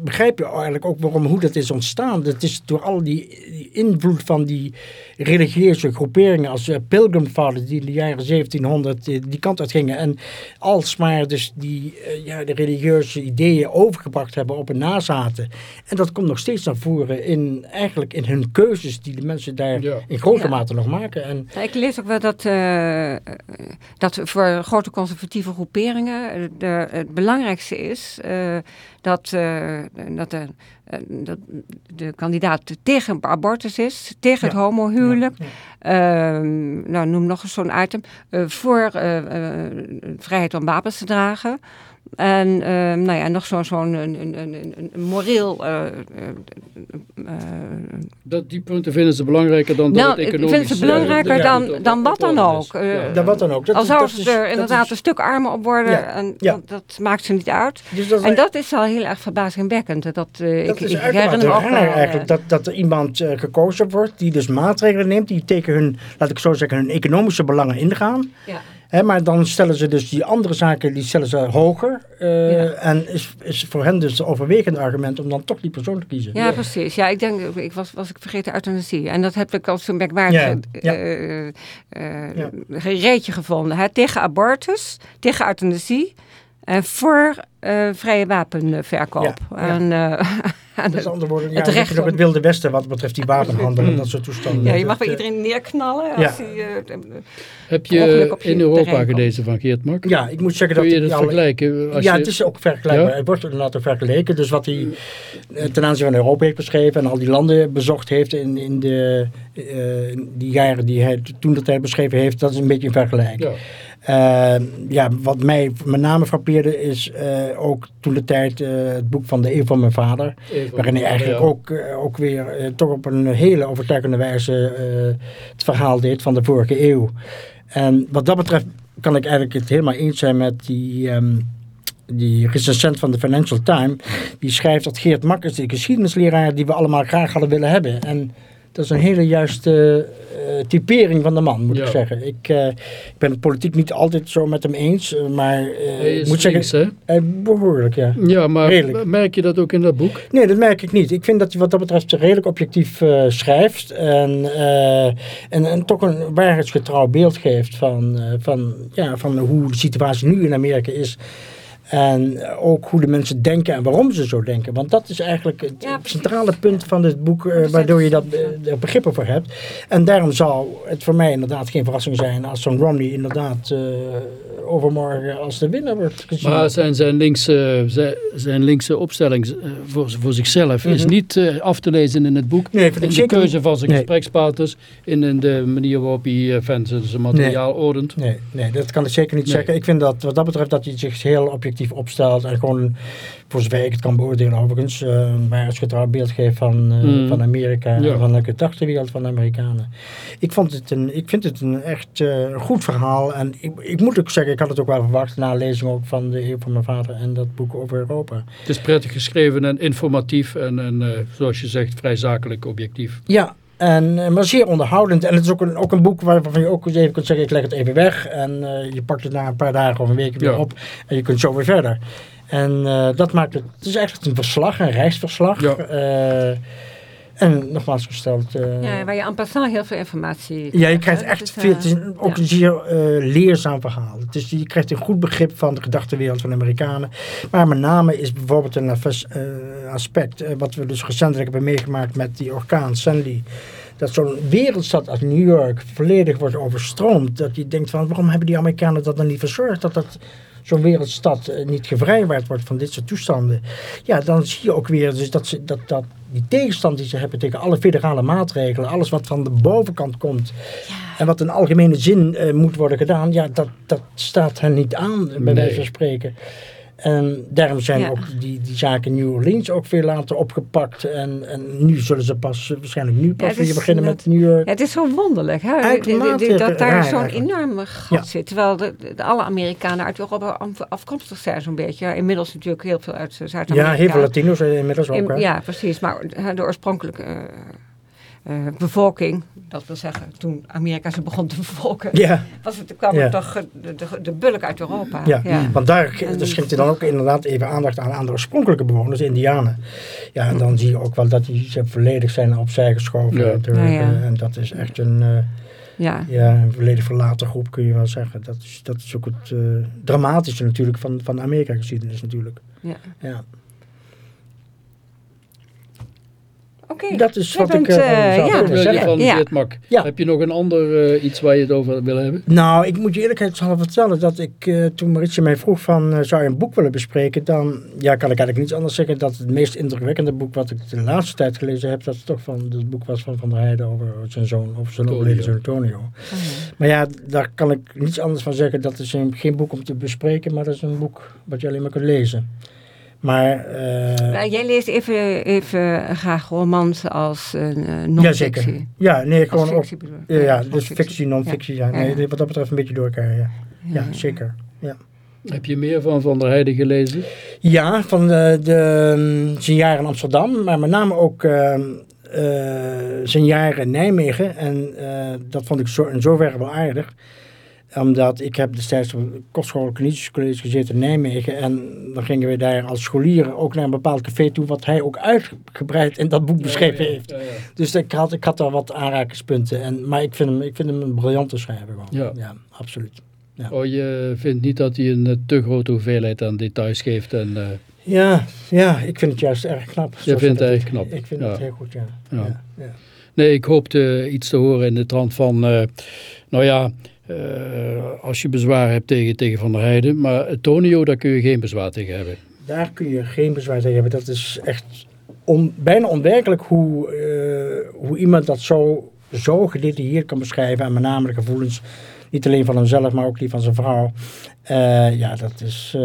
begrijp je eigenlijk ook waarom, hoe dat is ontstaan. Dat is door al die, die invloed van die religieuze groeperingen als eh, Pilgrim Fathers die in de jaren 1700 die, die kant uit gingen. En alsmaar dus die, eh, ja, de religieuze ideeën overgebracht hebben op hun nazaten. En dat komt nog steeds naar voren in, eigenlijk in hun keuzes die de mensen daar Ja. in grote Ja. mate nog maken. En Ja, Ik lees ook wel dat, eh, eh, dat voor grote conservatieve groeperingen eh, de, het belangrijkste is eh, dat, eh, dat, eh, dat de kandidaat tegen abortus is, tegen het homohuwelijk. Ja, Ehm, nou, noem nog eens zo'n item. eh, voor eh, eh, vrijheid om wapens te dragen. En ehm, nou ja, nog zo'n zo'n een, een, een, een- een moreel eh, eh, eh, Dat, die punten vinden ze belangrijker dan dat nou, het ik economisch... vind het belangrijker dan, dat- dan wat dat dan ook. Eh, Ja. dat wat dan ook. Dat Al dat ze er dat inderdaad is- een stuk armer op worden, Ja, en ja. Dat, dat maakt ze niet uit. dus dat is- En dat is wel heel erg verbazingwekkend. Dat, eh, Dat ik, is ik herinner ook eigenlijk, dat, dat er iemand eh, gekozen wordt die dus maatregelen neemt die tegen hun, laat ik zo zeggen, hun economische belangen ingaan. Ja. Hè, maar dan stellen ze dus die andere zaken, die stellen ze hoger. eh, Ja. En is, is voor hen dus het overwegende argument om dan toch die persoon te kiezen. Ja, precies. Ja, ik denk, ik was, was ik vergeten euthanasie. En dat heb ik als een merkwaardig Ja, ja. eh, eh, Ja. gereedje gevonden. Hè? Tegen abortus, tegen euthanasie en voor eh, vrije wapenverkoop. Ja, ja. En, eh, <laughs> en Dat is andere woorden, ja, het het recht op om- het Wilde Westen wat betreft die wapenhandel en dat soort toestanden. ja, je mag eh, iedereen neerknallen ja. als Heb je je in Europa gelezen van Geert Mak? Ja, ik moet zeggen Kun dat je ik dat alle- vergelijken? Als ja, je- het is ook vergelijkbaar. Ja? Het wordt inderdaad ook vergeleken. Dus wat hij ten aanzien van Europa heeft beschreven en al die landen bezocht heeft in, in de, eh, in die jaren die hij toen dat hij beschreven heeft, dat is een beetje een vergelijk. Ja. Eh, ja, wat mij met name frappeerde is eh, ook toen de tijd eh, het boek van de eeuw van mijn vader. Waarin hij eigenlijk ja. ook, eh, ook weer toch op een hele overtuigende wijze het verhaal deed van de vorige eeuw. En wat dat betreft kan ik eigenlijk het helemaal eens zijn met die, ehm, die recensent van de Financial Times. Die schrijft dat Geert Mak is de geschiedenisleraar die we allemaal graag hadden willen hebben. En dat is een hele juiste eh, typering van de man, moet Ja. ik zeggen. Ik, eh, ik ben het politiek niet altijd zo met hem eens, eh, maar Hij ik moet links, zeggen, hè? eh, behoorlijk ja. Ja, maar Redelijk. merk je dat ook in dat boek? Nee, dat merk ik niet. Ik vind dat hij wat dat betreft redelijk objectief schrijft. En, en, en toch een waarheidsgetrouw beeld geeft van, van, ja, van hoe de situatie nu in Amerika is. En ook hoe de mensen denken en waarom ze zo denken. Want dat is eigenlijk het Ja, centrale punt van dit boek, eh, waardoor je dat, eh, er begrippen voor hebt. En daarom zou het voor mij inderdaad geen verrassing zijn als zo'n Romney inderdaad eh, overmorgen als de winnaar wordt gezien. Maar zijn, zijn, linkse, zijn, zijn linkse opstelling voor, voor zichzelf is Mhm. niet af te lezen in het boek. nee, vind In de zeker keuze van zijn Nee. gesprekspartners, in, in de manier waarop hij fans zijn materiaal ordent. Nee, nee, dat kan ik zeker niet Nee. zeggen. Ik vind dat wat dat betreft dat hij zich heel objectief objectief opstelt en gewoon, voor zover ik het kan beoordelen overigens, eh, een waarheidsgetrouw beeld geeft van, Mm. van Amerika Ja. en van de gedachtenwereld van de Amerikanen. Ik, vond het een, ik vind het een echt eh, goed verhaal en ik, ik moet ook zeggen, ik had het ook wel verwacht na lezing ook van de eeuw van mijn vader en dat boek over Europa. Het is prettig geschreven en informatief en, en zoals je zegt, vrij zakelijk objectief. Ja, en, eh, maar zeer onderhoudend. En het is ook een, ook een boek waarvan je ook eens even kunt zeggen, ik leg het even weg. En eh, je pakt het na een paar dagen of een week weer Ja. op. En je kunt zo weer verder. En eh, dat maakt het, het is eigenlijk een verslag, een reisverslag. Ja. En nogmaals gesteld. eh, Ja, waar je en passant heel veel informatie ja, je krijgt hè. echt is, veel, eh, het is ook ja. een zeer eh, leerzaam verhaal. Het is, je krijgt een goed begrip van de gedachtenwereld van de Amerikanen. Maar met name is bijvoorbeeld een aspect, wat we dus recentelijk hebben meegemaakt met die orkaan Sandy. Dat zo'n wereldstad als New York volledig wordt overstroomd. Dat je denkt van waarom hebben die Amerikanen dat dan niet verzorgd? Dat dat zo'n wereldstad eh, niet gevrijwaard wordt van dit soort toestanden. Ja, dan zie je ook weer dus dat, ze, dat, dat die tegenstand die ze hebben tegen alle federale maatregelen, alles wat van de bovenkant komt en wat in algemene zin eh, moet worden gedaan, ja, dat, dat staat hen niet aan, bij Nee. wijze van spreken. En daarom zijn Ja. ook die, die zaken New Orleans ook veel later opgepakt. En, en nu zullen ze pas, waarschijnlijk nu pas het weer beginnen met New York. Ja, het is zo wonderlijk hè? Dat daar zo'n enorme gat Ja. zit. Terwijl de, de- alle Amerikanen uit Europa af- afkomstig zijn zo'n beetje. Inmiddels natuurlijk heel veel uit eh, Zuid-Amerika. Ja, heel veel Latino's eh, inmiddels ook. In- ja, precies. Maar hè, de oorspronkelijke eh, eh, bevolking, dat wil zeggen, toen Amerika ze begon te bevolken, Ja, was het, kwam Ja. er toch eh, de, de, de bulk uit Europa. ja. want daar, daar schenkt hij dan ook inderdaad even aandacht aan, aan de oorspronkelijke bewoners, de Indianen. Ja, en dan zie je ook wel dat die ze volledig zijn opzij geschoven. Ja. door, Ja, ja. eh, en dat is echt een, eh, ja. ja, een volledig verlaten groep, kun je wel zeggen. Dat is, dat is ook het dramatische natuurlijk van, van de Amerika-geschiedenis natuurlijk. Ja. Ja. Oké. Dat is wat bent, ik eh, eh, zou ja. zeggen. van Ja. Ditmak? Ja. Heb je nog een ander eh, iets waar je het over wil hebben? Nou, ik moet je eerlijkheidshalve vertellen dat ik, eh, toen Maritje mij vroeg van, eh, zou je een boek willen bespreken, dan ja, kan ik eigenlijk niets anders zeggen dat het meest indrukwekkende boek wat ik de laatste tijd gelezen heb, dat het toch van het boek was van Van der Heijden over zijn zoon, over zijn overleden zoon Antonio. Maar ja, daar kan ik niets anders van zeggen. Dat is een, geen boek om te bespreken, maar dat is een boek wat je alleen maar kunt lezen. Maar, eh, jij leest even, even graag romans als uh, ja, non-fictie. zeker. Ja, nee, gewoon fictie. Ja, dus fictie. fictie, non-fictie. Ja. Ja, Nee, wat dat betreft een beetje door elkaar, ja. Ja, Ja. zeker. Ja. Heb je meer van Van der Heijden gelezen? Ja, van de, de, zijn jaren in Amsterdam, maar met name ook ehm, eh, zijn jaren in Nijmegen. En eh, dat vond ik zo, in zoverre wel aardig. Omdat ik heb destijds op de kostschool College gezeten in Nijmegen. En dan gingen we daar als scholieren ook naar een bepaald café toe, wat hij ook uitgebreid in dat boek beschreven heeft. Ja, ja. Dus ik had, ik had daar wat aanrakingspunten. En, maar ik vind, hem, ik vind hem een briljante schrijver gewoon. Ja. ja absoluut. Oh, je vindt niet dat hij een eh, te grote hoeveelheid aan details geeft en... eh, Ja, ja, ik vind het juist erg knap. zoals vindt het erg knap, Ik vind ja. het heel goed, ja. Ja. ja. ja. Nee, ik hoopte iets te horen in de trant van, eh, nou ja, als je bezwaar hebt tegen, tegen Van der Heijden, maar Tonio, daar kun je geen bezwaar tegen hebben. Daar kun je geen bezwaar tegen hebben. Dat is echt bijna onwerkelijk hoe, eh, hoe iemand dat zo, zo gedetailleerd kan beschrijven. En met name de gevoelens, niet alleen van hemzelf, maar ook die van zijn vrouw. Eh, ja, dat is eh,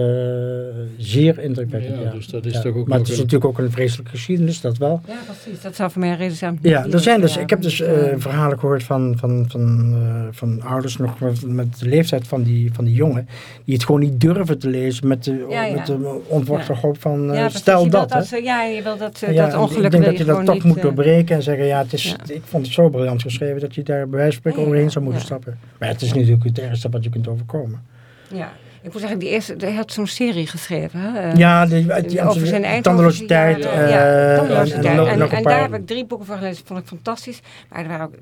zeer indrukwekkend. Ja, Ja, dus dat is Ja. toch ook maar het is een- natuurlijk ook een vreselijke geschiedenis, dat wel. Ja, precies. Dat zou voor mij een reden zijn. Ja, er zijn dus, ik heb dus eh, eh, verhalen gehoord van, van, van, eh, van ouders nog met, met de leeftijd van die, van die jongen. Die het gewoon niet durven te lezen met de, Ja, ja. met de ontwortelde hoop van stel Je wil dat. hè. ja, je wil dat, Ja, dat ongeluk ik denk dat je dat toch niet, moet doorbreken en zeggen, ja, het is, Ja. ik vond het zo briljant geschreven dat je daar bij wijze van spreken Ja, ja, overheen zou moeten ja. stappen. Maar het is natuurlijk het ergste wat je kunt overkomen. Ja, ik moet zeggen, die eerste, hij had zo'n serie geschreven. Hè? eh, ja, die, over zijn Eindhovense tandeloositeit. eh, ja, tandeloositeit. en, daar heb ik drie boeken van gelezen, vond ik fantastisch. Maar er waren ook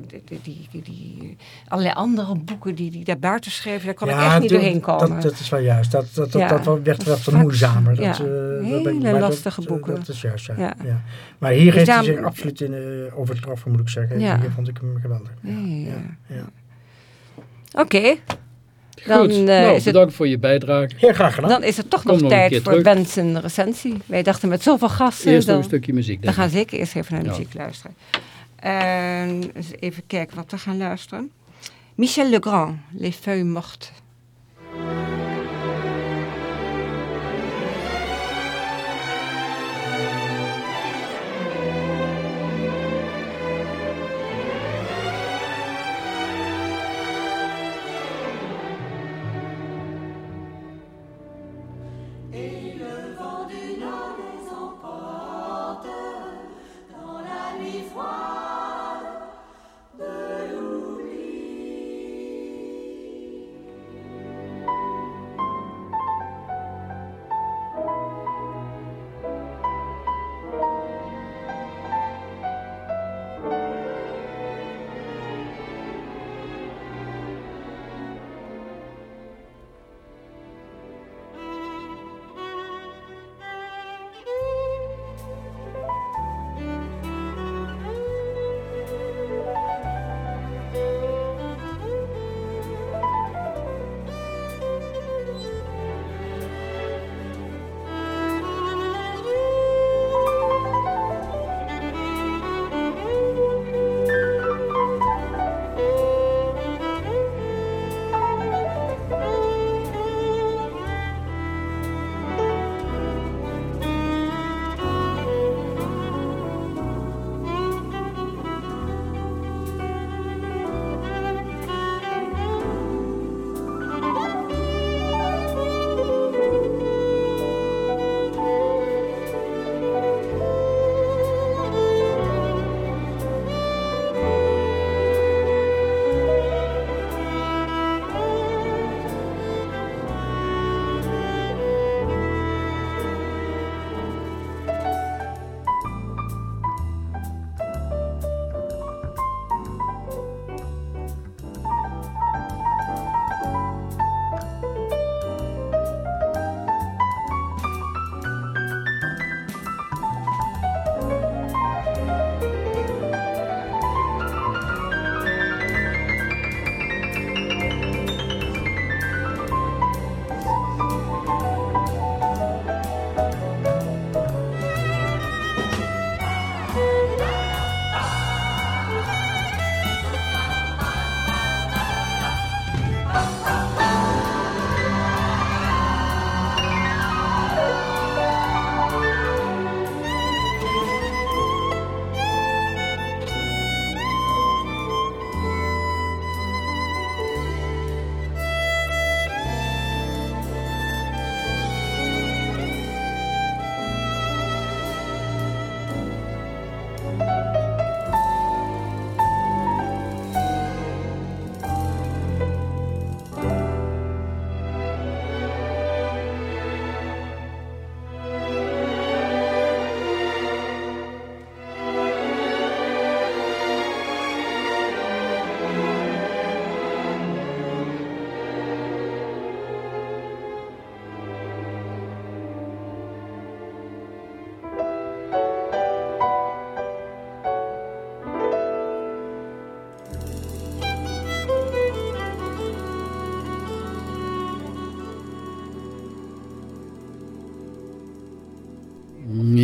die, die, die, allerlei andere boeken die die daar buiten schreven. Daar kon ik echt niet doorheen komen. Dat, dat is wel juist. Dat, dat, dat, dat werd wel Vaak- vermoeizamer. Dat, ja, eh, hele dat- lastige boeken. Dat is juist, ja. Maar hier heeft hij zich absoluut in, overtroffen, moet ik zeggen. Ja. Hier vond ik hem geweldig. Ja. Ja, Oké, Dan, eh, nou, is het- bedankt voor je bijdrage. Heel graag gedaan. dan is het toch Kom nog nog tijd voor terug. Bens een recensie. Wij dachten met zoveel gasten. Eerst nog dan- een stukje muziek. Ik. gaan zeker eerst even naar Ja. muziek luisteren. En eens even kijken wat we gaan luisteren. Michel Legrand, Les Feuilles Mortes.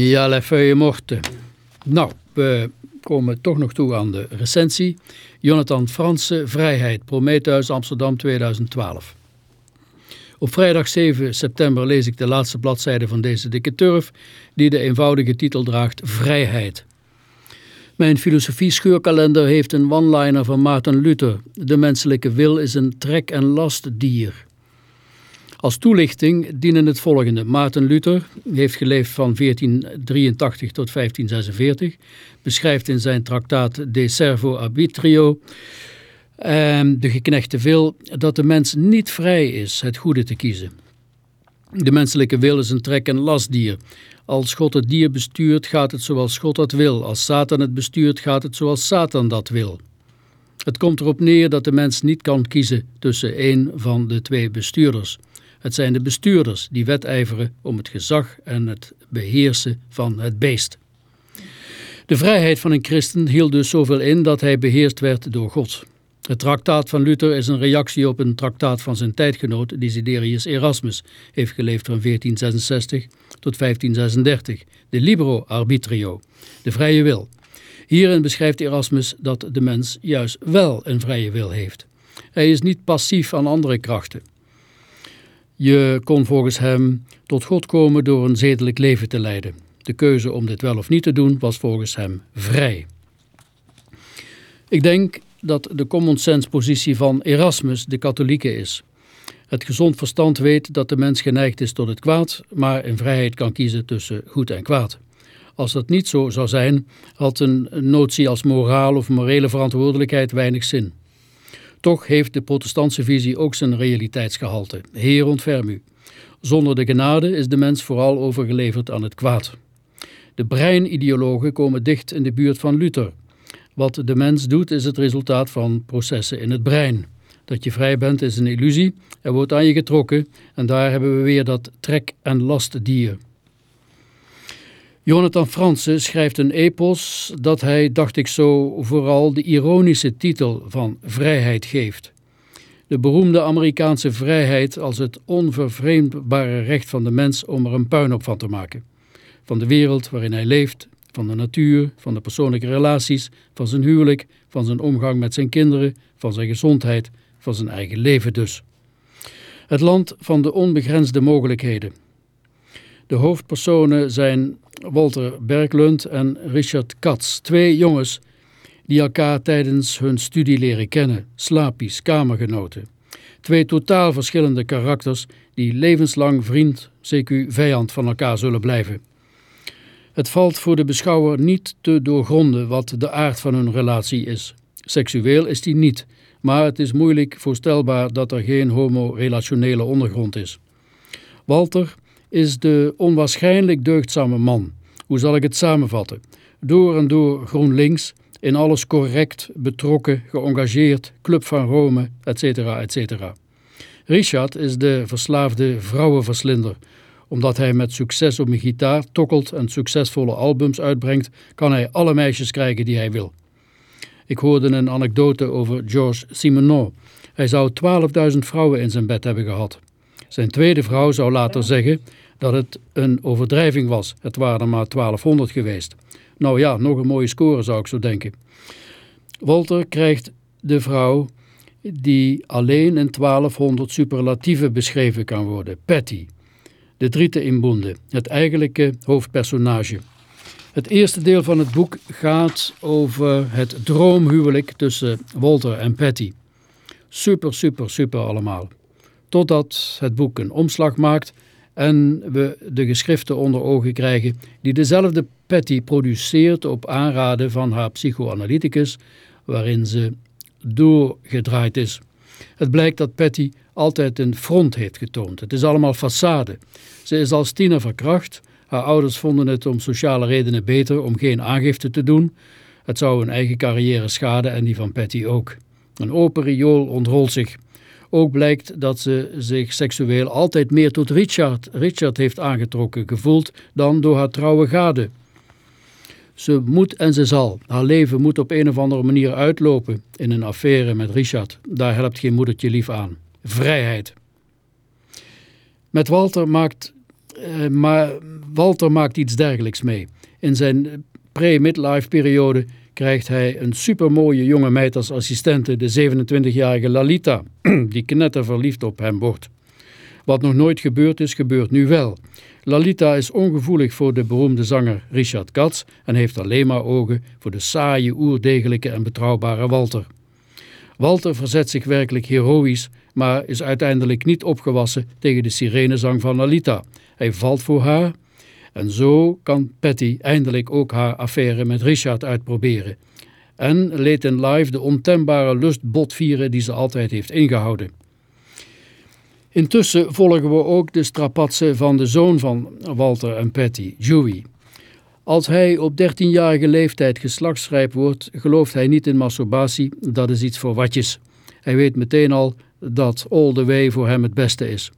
Ja, feuille morte. Nou, we komen toch nog toe aan de recensie. Jonathan Franse, Vrijheid, Prometheus, Amsterdam 2012. Op vrijdag 7 september lees ik de laatste bladzijde van deze dikke turf, die de eenvoudige titel draagt Vrijheid. Mijn filosofie-scheurkalender heeft een one-liner van Maarten Luther. De menselijke wil is een trek- en lastdier. Als toelichting dienen het volgende. Maarten Luther heeft geleefd van 1483 tot 1546, beschrijft in zijn traktaat De Servo Arbitrio ehm, de geknechte wil dat de mens niet vrij is het goede te kiezen. De menselijke wil is een trek- en lastdier. Als God het dier bestuurt, gaat het zoals God dat wil. Als Satan het bestuurt, gaat het zoals Satan dat wil. Het komt erop neer dat de mens niet kan kiezen tussen één van de twee bestuurders. Het zijn de bestuurders die wedijveren om het gezag en het beheersen van het beest. De vrijheid van een christen hield dus zoveel in dat hij beheerst werd door God. Het traktaat van Luther is een reactie op een traktaat van zijn tijdgenoot Desiderius Erasmus, heeft geleefd van 1466 tot 1536, de Libero Arbitrio, de vrije wil. Hierin beschrijft Erasmus dat de mens juist wel een vrije wil heeft. Hij is niet passief aan andere krachten. Je kon volgens hem tot God komen door een zedelijk leven te leiden. De keuze om dit wel of niet te doen was volgens hem vrij. Ik denk dat de common sense positie van Erasmus de katholieke is. Het gezond verstand weet dat de mens geneigd is tot het kwaad, maar in vrijheid kan kiezen tussen goed en kwaad. Als dat niet zo zou zijn, had een notie als moraal of morele verantwoordelijkheid weinig zin. Toch heeft de protestantse visie ook zijn realiteitsgehalte. Heer ontferm u. Zonder de genade is de mens vooral overgeleverd aan het kwaad. De breinideologen komen dicht in de buurt van Luther. Wat de mens doet is het resultaat van processen in het brein. Dat je vrij bent is een illusie, er wordt aan je getrokken en daar hebben we weer dat trek- en lastdier. Jonathan Franse schrijft een epos dat hij, dacht ik zo, vooral de ironische titel van vrijheid geeft. De beroemde Amerikaanse vrijheid als het onvervreemdbare recht van de mens om er een puinhoop van te maken. Van de wereld waarin hij leeft, van de natuur, van de persoonlijke relaties, van zijn huwelijk, van zijn omgang met zijn kinderen, van zijn gezondheid, van zijn eigen leven dus. Het land van de onbegrensde mogelijkheden. De hoofdpersonen zijn Walter Berglund en Richard Katz, twee jongens die elkaar tijdens hun studie leren kennen, slapies, kamergenoten. Twee totaal verschillende karakters die levenslang vriend, CQ vijand van elkaar zullen blijven. Het valt voor de beschouwer niet te doorgronden wat de aard van hun relatie is. Seksueel is die niet, maar het is moeilijk voorstelbaar dat er geen homo-relationele ondergrond is. Walter is de onwaarschijnlijk deugdzame man. Hoe zal ik het samenvatten? Door en door GroenLinks, in alles correct, betrokken, geëngageerd, Club van Rome, etc. etc. Richard is de verslaafde vrouwenverslinder. Omdat hij met succes op een gitaar tokkelt en succesvolle albums uitbrengt, kan hij alle meisjes krijgen die hij wil. Ik hoorde een anekdote over Georges Simenon. Hij zou 12.000 vrouwen in zijn bed hebben gehad. Zijn tweede vrouw zou later zeggen dat het een overdrijving was. Het waren er maar 1200 geweest. Nou ja, nog een mooie score zou ik zo denken. Walter krijgt de vrouw die alleen in 1200 superlatieven beschreven kan worden. Patty. De driete inboende, het eigenlijke hoofdpersonage. Het eerste deel van het boek gaat over het droomhuwelijk tussen Walter en Patty. Super, super, super allemaal. Totdat het boek een omslag maakt en we de geschriften onder ogen krijgen die dezelfde Patty produceert op aanraden van haar psychoanalyticus, waarin ze doorgedraaid is. Het blijkt dat Patty altijd een front heeft getoond. Het is allemaal façade. Ze is als tiener verkracht. Haar ouders vonden het om sociale redenen beter om geen aangifte te doen. Het zou hun eigen carrière schaden en die van Patty ook. Een open riool ontrolt zich. Ook blijkt dat ze zich seksueel altijd meer tot Richard, Richard heeft aangetrokken gevoeld dan door haar trouwe gade. Ze moet en ze zal. Haar leven moet op een of andere manier uitlopen in een affaire met Richard. Daar helpt geen moedertje lief aan. Vrijheid. Met Walter maakt Eh, maar Walter maakt iets dergelijks mee. In zijn pre-midlife periode krijgt hij een supermooie jonge meid als assistente, de 27-jarige Lalita, <clears throat> die knetterverliefd op hem wordt. Wat nog nooit gebeurd is, gebeurt nu wel. Lalita is ongevoelig voor de beroemde zanger Richard Katz en heeft alleen maar ogen voor de saaie, oerdegelijke en betrouwbare Walter. Walter verzet zich werkelijk heroïs, maar is uiteindelijk niet opgewassen tegen de sirenezang van Lalita. Hij valt voor haar en zo kan Patty eindelijk ook haar affaire met Richard uitproberen. En leed in live de ontembare lust botvieren die ze altijd heeft ingehouden. Intussen volgen we ook de strapatsen van de zoon van Walter en Patty, Dewey. Als hij op 13-jarige leeftijd geslachtsrijp wordt, gelooft hij niet in masturbatie, dat is iets voor watjes. Hij weet meteen al dat all the way voor hem het beste is.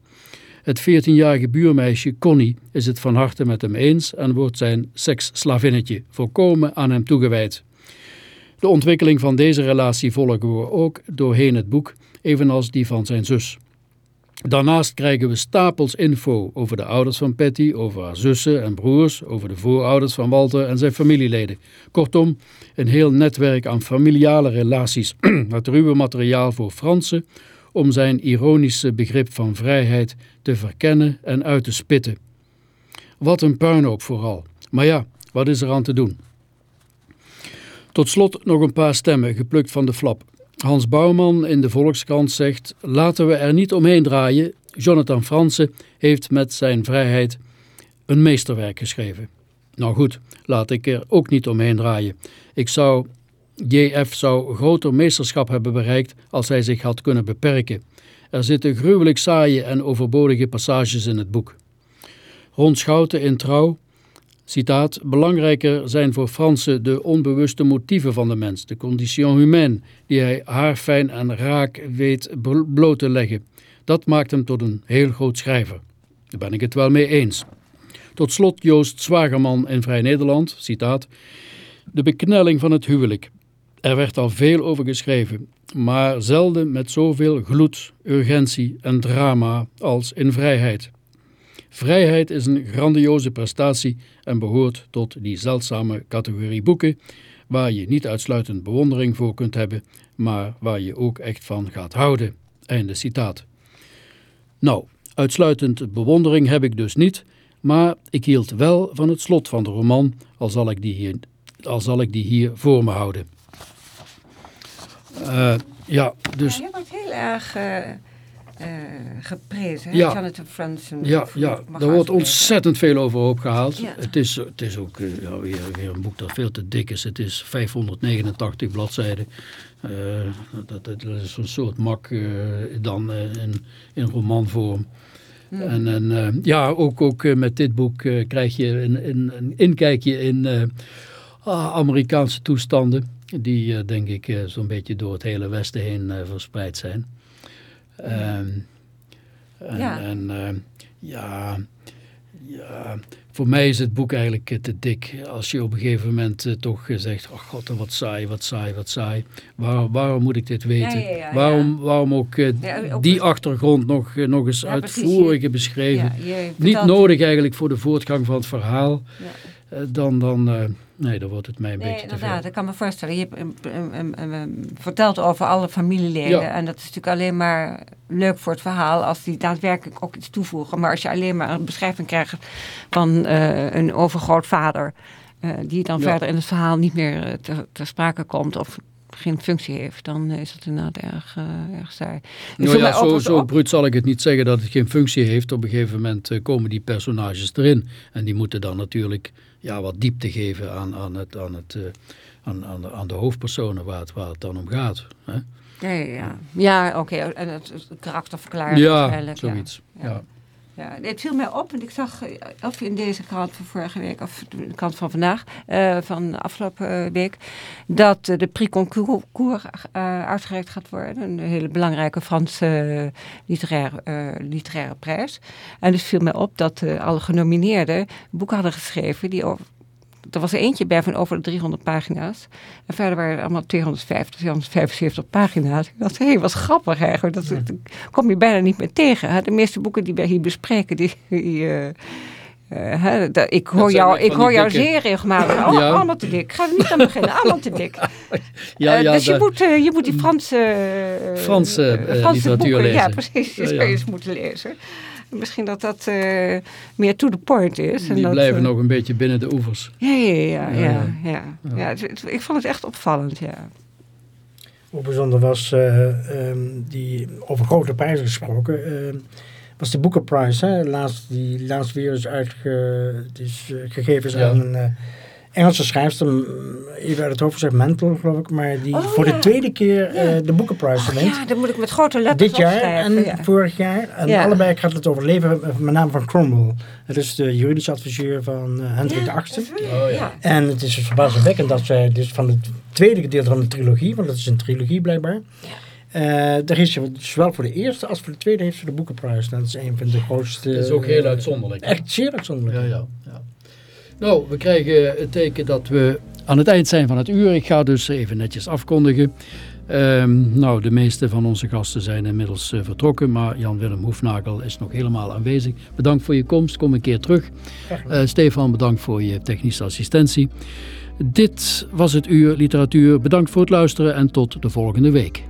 Het 14-jarige buurmeisje Connie is het van harte met hem eens en wordt zijn seksslavinnetje volkomen aan hem toegewijd. De ontwikkeling van deze relatie volgen we ook doorheen het boek, evenals die van zijn zus. Daarnaast krijgen we stapels info over de ouders van Patty, over haar zussen en broers, over de voorouders van Walter en zijn familieleden. Kortom, een heel netwerk aan familiale relaties, <clears throat> het ruwe materiaal voor Fransen om zijn ironische begrip van vrijheid te verkennen en uit te spitten. Wat een puinhoop vooral. Maar ja, wat is er aan te doen? Tot slot nog een paar stemmen, geplukt van de flap. Hans Bouwman in de Volkskrant zegt, laten we er niet omheen draaien. Jonathan Fransen heeft met zijn vrijheid een meesterwerk geschreven. Nou goed, laat ik er ook niet omheen draaien. Ik zou, JF zou groter meesterschap hebben bereikt als hij zich had kunnen beperken. Er zitten gruwelijk saaie en overbodige passages in het boek. Rond Schouten in Trouw Citaat, belangrijker zijn voor Fransen de onbewuste motieven van de mens, de condition humaine, die hij haarfijn en raak weet bloot te leggen. Dat maakt hem tot een heel groot schrijver. Daar ben ik het wel mee eens. Tot slot Joost Zwagerman in Vrij Nederland, citaat, de beknelling van het huwelijk. Er werd al veel over geschreven, maar zelden met zoveel gloed, urgentie en drama als in vrijheid. Vrijheid is een grandioze prestatie en behoort tot die zeldzame categorie boeken waar je niet uitsluitend bewondering voor kunt hebben, maar waar je ook echt van gaat houden. Einde citaat. Nou, uitsluitend bewondering heb ik dus niet, maar ik hield wel van het slot van de roman, al zal ik die hier, al zal ik die hier voor me houden. Uh, ja, dus... Wordt heel erg... Uh geprezen. Ja. Jonathan Franzen. Ja, ja. daar wordt ontzettend veel over opgehaald. Ja. Het, is, het is ook uh, ja, weer, weer, een boek dat veel te dik is. Het is 589 bladzijden. Uh, dat, dat, is een soort mak dan in, in romanvorm. Mm. En, en ja, ook, ook met dit boek krijg je een, een, een inkijkje in Amerikaanse toestanden. Die denk ik zo'n beetje door het hele Westen heen verspreid zijn. Um, en, ja. En, uh, ja, ja, voor mij is het boek eigenlijk te dik. Als je op een gegeven moment uh, toch zegt, oh god, wat saai, wat saai, wat saai. Waar, waarom moet ik dit weten? Ja, ja, waarom, waarom ook, uh, ook die achtergrond nog, nog eens uitvoerig beschreven? Niet nodig eigenlijk voor de voortgang van het verhaal. dan, dan Nee, dan wordt het mij een nee, beetje te inderdaad, ik kan me voorstellen. Je hebt verteld over alle familieleden. Ja. En dat is natuurlijk alleen maar leuk voor het verhaal als die daadwerkelijk ook iets toevoegen. Maar als je alleen maar een beschrijving krijgt van uh, een overgrootvader... Uh, die dan ja. verder in het verhaal niet meer uh, ter, ter, sprake komt... of geen functie heeft, dan is het inderdaad erg, uh, erg saai. Nou ja, zo, zo bruut zal ik het niet zeggen dat het geen functie heeft. Op een gegeven moment komen die personages erin. En die moeten dan natuurlijk ja, wat diepte geven aan, aan, het, aan, het, uh, aan, aan, de, aan de hoofdpersonen waar het, waar het dan om gaat. Hè? Ja, ja, ja. ja oké. Okay. En het, het karakter verklaren. Ja, zoiets. Ja. ja. Ja, het viel mij op, en ik zag of in deze krant van vorige week, of de krant van vandaag, uh, van afgelopen week, dat de Prix Concours uitgereikt gaat worden. Een hele belangrijke Franse literaire, literaire prijs. En dus viel mij op dat alle genomineerden boeken hadden geschreven die over er was er eentje bij van over de 300 pagina's. En verder waren er allemaal 250, 275 pagina's. Ik dacht, hé, hey, wat grappig eigenlijk. Dat, dat kom je bijna niet meer tegen. De meeste boeken die wij hier bespreken, die... die eh, eh, dat- ik hoor jou, ik hoor jou dikke- zeer regelmatig. <laughs> Oh, Ja. allemaal te dik. Ik ga er niet aan beginnen. Allemaal te dik. <laughs> Ja, Eh, ja, dus je moet, je moet die Franse, Franse, Franse literatuur boeken, Ja, lezen. precies. Die Ja, zou ja. eens moeten lezen. Misschien dat dat eh, meer to the point is. en die dat, blijven eh, nog een beetje binnen de oevers. Ja, ja, ja. ja, Ja, ja, ja. ja. het- het- ik vond het echt opvallend, ja. Ook bijzonder was, eh, ehm, die, over grote prijzen gesproken, ehm, was de Booker Prize. Hè? Laatst, die laatst weer is, uitge, eh, gegeven is Ja. aan een eh, Engelse schrijfster, even uit het hoofd gezegd Mental geloof ik, maar die Oh, voor ja. de tweede keer eh, de Booker Prize Ach, wint. ja, dan moet ik met grote letters Dit jaar en ja. vorig jaar. En Ja. allebei gaat het over het leven eh, met name van Cromwell. Het is de juridische adviseur van eh, Hendrik Ja, VIII. Oh, ja. En het is dus verbazingwekkend dat zij dus van het tweede gedeelte van de trilogie, want dat is een trilogie blijkbaar. eh daar is ze zowel voor de eerste als voor de tweede heeft ze de Boekenprijs. Dat is een van de grootste. Dat is ook heel uitzonderlijk. Echt zeer uitzonderlijk. Ja, ja, ja. Nou, we krijgen het teken dat we aan het eind zijn van het uur. Ik ga dus even netjes afkondigen. Ehm, nou, de meeste van onze gasten zijn inmiddels eh, vertrokken, maar Jan-Willem Hoefnagel is nog helemaal aanwezig. Bedankt voor je komst, kom een keer terug. Eh, Stefan, bedankt voor je technische assistentie. Dit was het uur literatuur. Bedankt voor het luisteren en tot de volgende week.